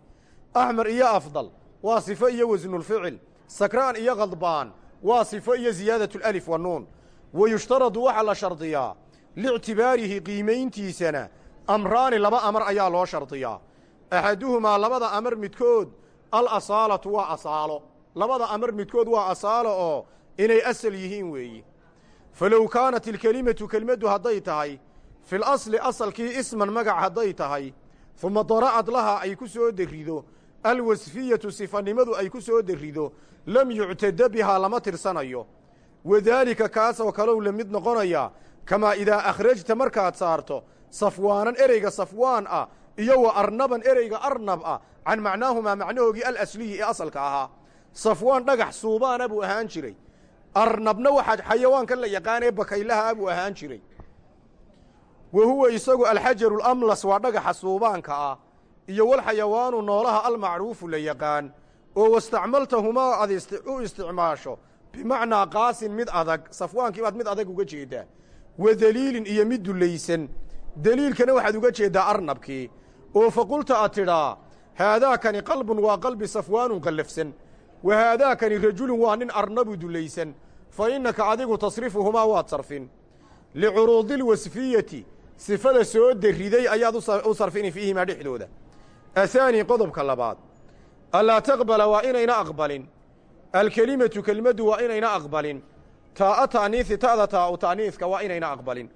axmar iyo afdal waa sifo iyo wasnulficil sakraan iyo khadbaan waa sifo iyo ziyaadat alif wa nuun. Wa yushtaradu waxaa la shardiyaa liictibaarihi qiimayntiisana amraani laba amar ayaa loo shardiyaa. Axaduhumaa labada amar midkood al asaalatu waa asaalo labada amar midkood waa asaalo oo inay asal yihiin weeye falow kaanat ilkelimatu kelmaddu hadday tahay fil asli asalkii isman magac hadday tahay huma dara'ad lahaa ay ku soo derrido alwasfiyatu sifanimadu ay ku soo derrido lam yuctada bihaa lama tirsanayo. Wadaalika kaasoo kalow la mid noqonayaa kamaa idaa akhrajta markaad saarto safwaanan ereyga safwaan ah iyo wa arnaban ereyga arnab ah can macnaahumaa macnahoogii alasliyi ee asalka ahaa safwaan dhagax suubaana buu ahaan jiray. Arnabna waxaa xayawaankan la yaqaan ee bakaylaha buu ahaan jiray. Wa huwa isagu alxajaru lamlas waa dhagaxa suubaanka ah. Iyo walxayawaanu noolaha almacruufu la yaqaan oo wastacmaltahumaa aad u isticmaasho. Bimacnaa qaasin mid adag safwaankii baad mid adag uga jeeddaa wa deliilin iyo mid dullaysan deliilkana waxaad uga jeeddaa arnabkii. Oo faqulta aad tidhaa haadaakani qalbun waa qalbi safwaanun qallafsan wa haadaakani rajulun waa nin arnabu dullaysan fa innaka adigu tasrifuhumaa waad sarfin licuruudilwasfiyati sifada soo derriday ayaad u sarfini fiihimaa dhexdooda ahaani qodobka labaad allaa taqbala waa inayna aqbalin alkelimatu kelimaddu waa inayna aqbalin taa'a ta'niisi ta'da taa'u ta'niiska waa inayna aqbalin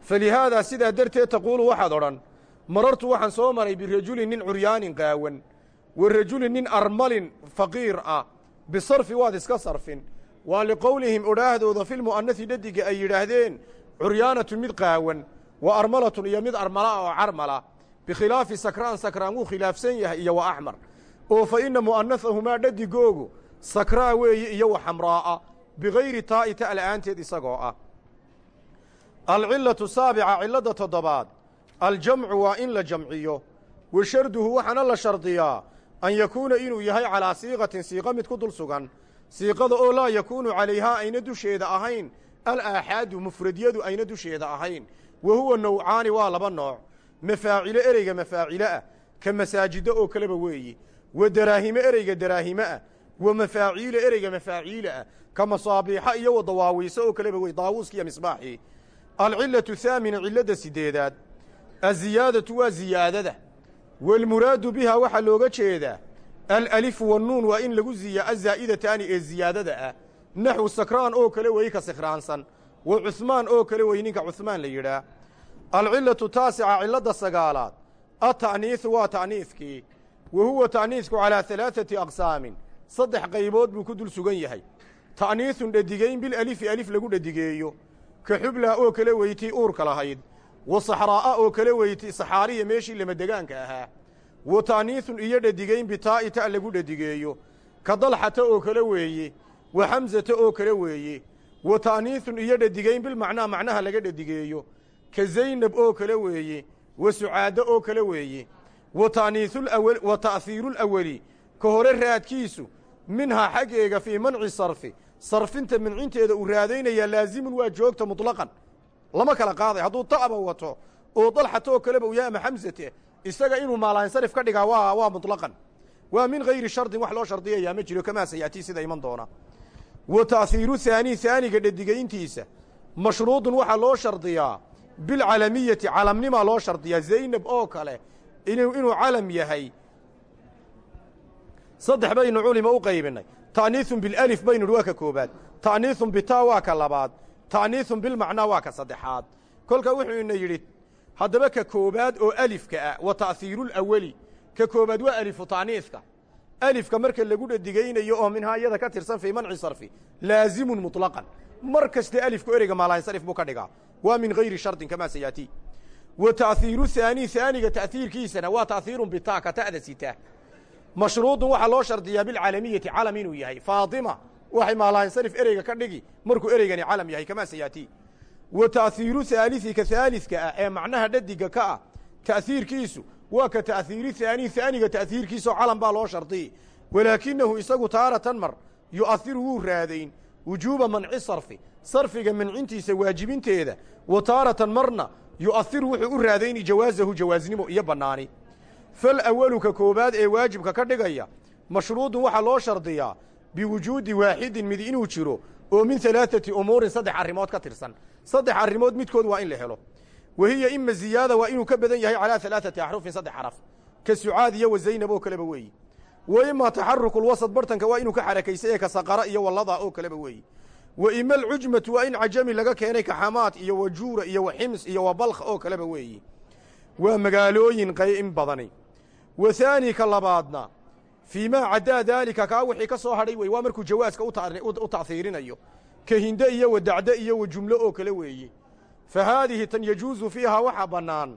falihaadaa sidaa darteed taquulu waxaad odhan marartu waxaan soo maray birajulin nin curyaanin qaawan wa rajulin nin armalin faqiir ah bisarfi waad iska sarfin. Waa liqowlihim odhaahdooda filmu'anasi dhadiga ay yidhaahdeen curyaanatun mid qaawan wa armalatun iyo mid armala oo carmala. Bikhilaafi sakraan sakraan wuu khilaafsan yahay iyo wa axmar oo fa inna mu'anasahumaa dhadigoogu sakraa weeye iyo wa xamraa'a bigayri taa'i ta' la'aanteed isagoo ah alcillatu saabica cilladda toddobaad. Aljamcu waa in la jamciyo wa sharduhu waxaana la shardiyaa an yakuuna inuu yahay calaa siiqatin siiqo mid ku dul sugan. Siiqada oo laa yakuunu calayhaa ayna dusheeda ahayn al aaxaadu mufradyadu ayna dusheeda ahayn. Wa huwa nowcaani waa laba nooc mafaacilo ereyga mafaacilo ah ka masaajido oo kaleba weeye wa daraahimo ereyga daraahimo ah wa mafaaciila ereyga mafaaciila ah ka masaabiixa iyo wa dawaawiiso oo kaleba weye daawuuskiiyo misbaaxii alcilatu thaamina cilladda sideedaad aziyaadatu waa ziyaadada waalmuraadu bihaa waxaa looga jeedaa alalifu wannuun waa in lagu ziya azaa'idataani ee ziyaadada ah naxwu sakraan oo kale weeye ka sikhraansan wa cuhmaan oo kale weye ninka cuhmaan la yidhaah alcilatu taasica cilladda sagaalaad ata'niisu waa ta'niiskii wa huwa ta'niisku calaa halaaثati aqsaamin saddex qaybood buu ku dul sugan yahay ta'niisun dhedigayn bilalifi alif lagu dhedigeeyo ka xublaa oo kale weytii uurka lahayd wa saxraa'a oo kale weyti saxaariya meeshii lamadegaanka ahaa. Wa ta'niisun iyo dhedigayn bitaa'i ta' lagu dhedigeeyo ka dalxata oo kale weeye wa xamsata oo kale weeye. Wa ta'niisun iyo dhedigayn bilmacnaa macnaha laga dhedigeeyo ka zaynab oo kale weeye wa sucaado oo kale weeye. Wa ta'niisulawal wa ta'hiirulaweli ka hore raadkiisu minhaa xaggeega fii manci sarfi. Sarfinta mincinteeda uu raadaynayaa laazimun waa joogta muطlaqan lama kala qaaday. Hadduu ta'ba wato oo dalxata oo kaleba u xamsate isaga inuu maalansarif ka dhigaa waa waa muطlaqan waa min hayri shardin wax loo shardiyayaa ma jiro. Kamaa sayaatii sida iman doona. Wa ta'hiiru haani haaniga dhedigayntiisa mashruudun waxaa loo shardiyaa bilcalamiyati calamnimaa loo shardiyaa. Zaynab oo kale inuu calam yahay. Saddex baynu culima u qaybinay. Ta'niisun bilalif baynu idhi waa ka koobaad. Ta'niisun bitaa waa ka labaad ta'niisun bilmacnaa waa ka saddexaad. Kolka wuxuu ina yidhi haddaba ka koobaad oo alifka ah wa ta'hiirulaweli ka koobaad waa alifu ta'niiska alifka marka lagu dhadigaynayo oo minhaa iyada ka tirsan fii manci sarfi laazimun muطlaqan mar kasta alifku ereyga maalansarif buu ka dhigaa. Waa min hayri shardin kamaa sayaatii wa ta'hiiru haani haaniga ta'hiirkiisana waa ta'hiirun bitaa ka ta'da sita. Mashruudun waxaa loo shardiyaa bilcalamiyati calam inuu yahay. Faatima waxay maalansarif ereyga ka dhigi markuu ereygani calam yahay kamaa sayaatii wa ta'hiiru haalisi ka haaliska ah ee macnaha dhadiga ka ah ta'hiirkiisu waa ka ta'hiiri haani haaniga ta'hiirkiisao calam baa loo shardiyi walaakinahu isagu taaratan mar yu'ahiru wuu raadayn wujuuba manci sarfi sarfiga mancintiisa waajibinteeda wa taaratan marna yu'ahiru wuxuu u raadayni jawaasahu jawaasnimo iyo bannaani. Falawalu ka koobaad ee waajibka ka dhigaya mashruudun waxaa loo shardiyaa biwujuudi waaxidin mid inuu jiro oo min halaaثati umuurin saddex arrimood ka tirsan. Saddex arrimood midkood waa in la helo. Wa hiya ima ziyaada waa inuu ka badan yahay calaa halaaثati axrufin saddex xaraf. Ka sucaad iyo wa zaynab oo kaleba weeyi. Wa ima taxaruku lwasad bartanka waa inuu ka xarakaysa ee ka saqara iyo wallada oo kaleba weeyi. Wa ima alcujmatu waa in cajami laga keenay ka xamaad iyo wa juura iyo wa xims iyo wa balkh oo kaleba weeyi. Waa magaalooyin qayn badani. Wa haani ka labaadna fii maa caddaa daalika kaa wixii ka soo hadhay wey waa markuu jawaaska u ta'hiirinayo ka iyo wa dacde iyo wa jumlo oo kale weeye fa haadihi tan yajuusu fiihaa waxaa bannaan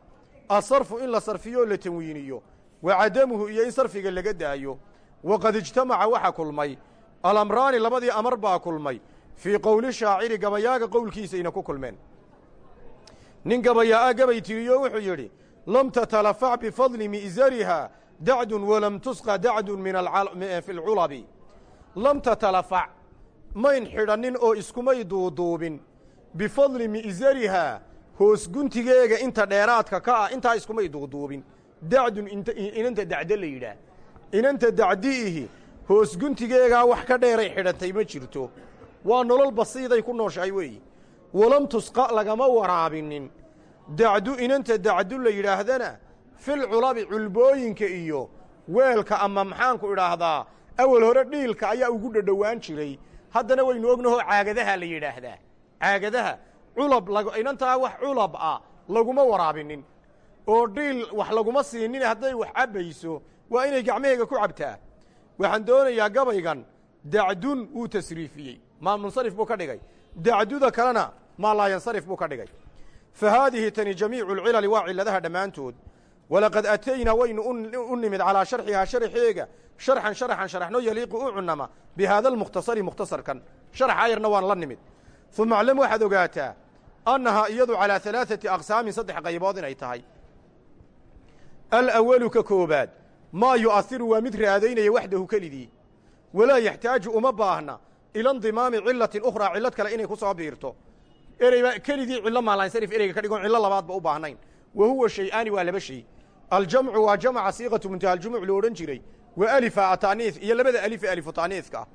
asarfu in la sarfiyo la tanwiiniyo wa cadamuhu iyo in sarfiga laga daayo waqad ijtamaca waxa kulmay alamraani labadii amar baa kulmay fii qowli shaaciri gabayaaga qowlkiisayna ku kulmeen nin gabayaa'a gabay tiriyo wuxuu yidhi lam tatalafac bifadli mi'zariha dacdun walam tusqa dacdun min fi lculabi lam tatalafac mayn xidhannin oo iskumay duuduubin. Bifadli mi'zarihaa hoos guntigeega inta dheeraadka ka ah intaa iskumay duuduubin. Dacdun inanta dacdo la yidhaah. Inanta dacdi'ihi hoos guntigeegaa wax ka dheeray xidhantay ma jirto. Waa nolol basiiday ku nooshahay weeye walam tusqa lagama waraabinin. Dacdu inanta dacdu la yidhaahdana fil culabi culbooyinka iyo weelka ama maxaanku idhaahdaa awal hore dhiilka ayaa ugu dhadhowaan jiray. Haddana waynu ognahoo caagadaha la yidhaahdaa. Caagadaha culab inantaa wax culab ah laguma waraabinin. Oo dhiil wax laguma siinin hadday wax cabbayso waa inay gacmaheega ku cabtaa. Waxaan doonayaa gabaygan dacdun wuu tasriifiyey. Maa munsarif buu ka dhigay. Dacduda kalena maa laa yansarif buu ka dhigay. Fa haadihi tani jamiicu alcilali waa cilladaha dhammaantood walaqad ataynaa waynu u nimid calaa sharxihaa sharxeega sharxan sharaxan sharaxno yaliiqu u cunama bi haada almukhtasari mukhtasarkan sharaxa yarna waan la nimid uma aclam waxaad ogaataa annahaa iyadu calaa halaaثati aqsaamin saddex qaybood inay tahay alawalu ka koobaad maa yu'ahiru waa mid raadaynaya waxdahu kelidii walaa yaxtaaju uma baahna ila ndimaami cilatin ukhraa cillad kale inay ku soo biirto ereyba kelidii cillo maalansarif ereyga ka dhigoon cillo labaadba u baahnayn wa huwa shay-aani waa laba shay aljamcu waa jamca siiqatu muntaha aljumuc lo odhan jiray wa alifa ataniis iyo labada alif alifu taaniiska ah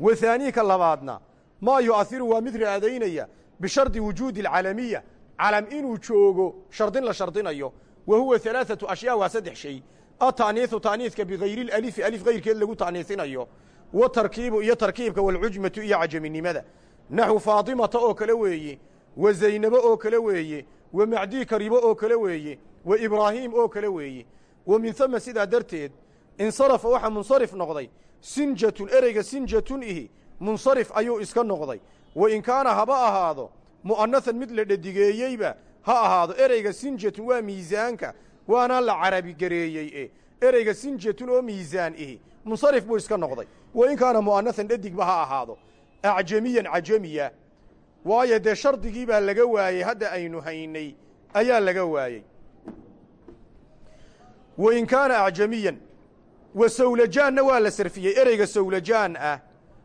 wa haanii ka labaadna maa yu'ahiru waa mid raadaynaya bishardi wujuudi alcalamiya calam inuu joogo shardin la shardinayo wa huwa halaaثatu ashyaa waa saddex shay ata'niisu ta'niiska bigayri lalifi alif gayrkeed lagu ta'niisinayo wa tarkiibu iyo tarkiibka walcujmatu iyo cajaminimada naxwu faatimata oo kale weeye wa zaynabo oo kale weeye wa macdii oo kale weeye wa ibraahiim oo kale weeye wa min hama sidaa darteed insarafa waxaa munsarif noqday. Sinjatun ereyga sinjatun ihi munsarif ayuu iska noqday. Wa in kaana haba ahaado mu'anahan mid la dhedigeeyeyba ha ahaado ereyga sinjatun waa miisaanka waana la carabigareeyey e. Ereyga sinjatun oo miisaan ihi munsarif buu iska noqday. Wa in kaana mu'anahan dhadigba ha ahaado. Acjamiyan cajamiya waayo dee shardigii baa laga waayey hadda aynu haynay ayaa laga waayey wa in kaana acjamiyan. Wa sawlajaanna waa la sarfiyey ereyga sawlajaan ah.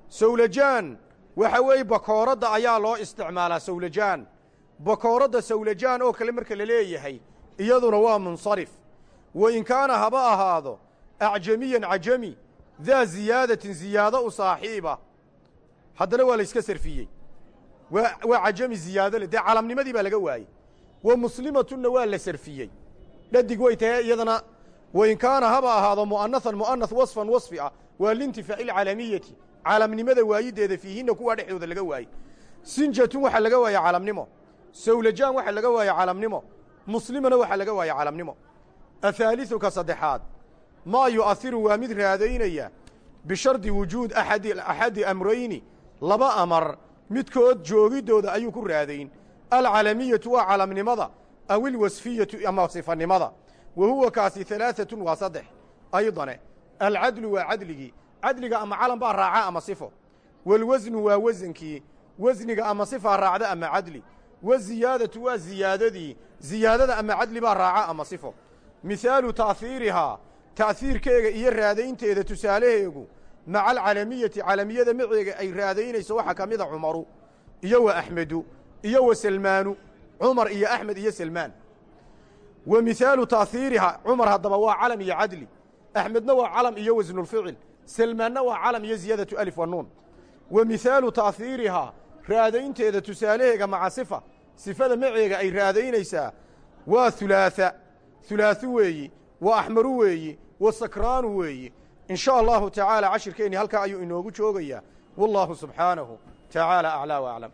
Sawlajaan waxa weeye bakooradda ayaa loo isticmaalaa sawlajaan. Bakooradda sawlajaan oo kale marka la leeyahay iyaduna waa munsarif. Wa in kaana haba ahaado acjamiyan cajami daa ziyaadatin ziyaado u saaxiiba. Haddana waa la yska sarfiyey. Waa cajami ziyaado le dee calamnimadii baa laga waayey. Wa muslimatunna waa la sarfiyey. Dhadig way tahay iyadana wa in kaana haba ahaado mu'anahan mu'anath wasfan wasfi ah waa liintifaaci alcalamiyati calamnimada waayideeda fiihinna kuwaa dhexdooda laga waayey sinjatun waxaa laga waaya calamnimo sawlajaan waxaa laga waaya calamnimo muslimana waxaa laga waaya calamnimo athaaliثuka saddexaad maa yu'ahiru waa mid raadaynaya bishardi wujuud aadi axadi amrayni laba amar midkood joogidooda ayuu ku raadayn alcalamiyatu waa calamnimada aw ilwasfiyatu ama sifanimada wa huwa kaasi halaaثatun waa saddex aydane alcadlu waa cadligii cadliga ama calam baa raaca ama sifo walwasnu waa wasankii wasniga ama sifaa raacda ama cadli waziyaadatu waa ziyaadadii ziyaadada ama cadli baa raaca ama sifo mihaalu ta'hiirihaa ta'hiirkeega iyo raadaynteeda tusaalaheegu maca alcalamiyati calamiyada maceega ay raadaynayso waxaa ka mida cumaru iyo wa axmedu iyo wa selmaanu cumar iyo axmed iyo selmaan wa mihaalu ta'hiirihaa cumar haddaba waa calam iyo cadli. Axmedna waa calam iyo wasnulficil selmaanna waa calam iyo ziyaadatu alif wa nuun. Wa mihaalu ta'hiirihaa raadaynteeda tusaalaheega maca sifa. Sifada maceega ay raadaynaysaa waa hulaatha hulaahu weeyi wa axmaru weeyi wa sakraanu weeyi. In sha allahu tacaala cashirkeenni halkaa ayuu inoogu joogayaa. Wallaahu subxaanahu tacaala aclaa wa aclam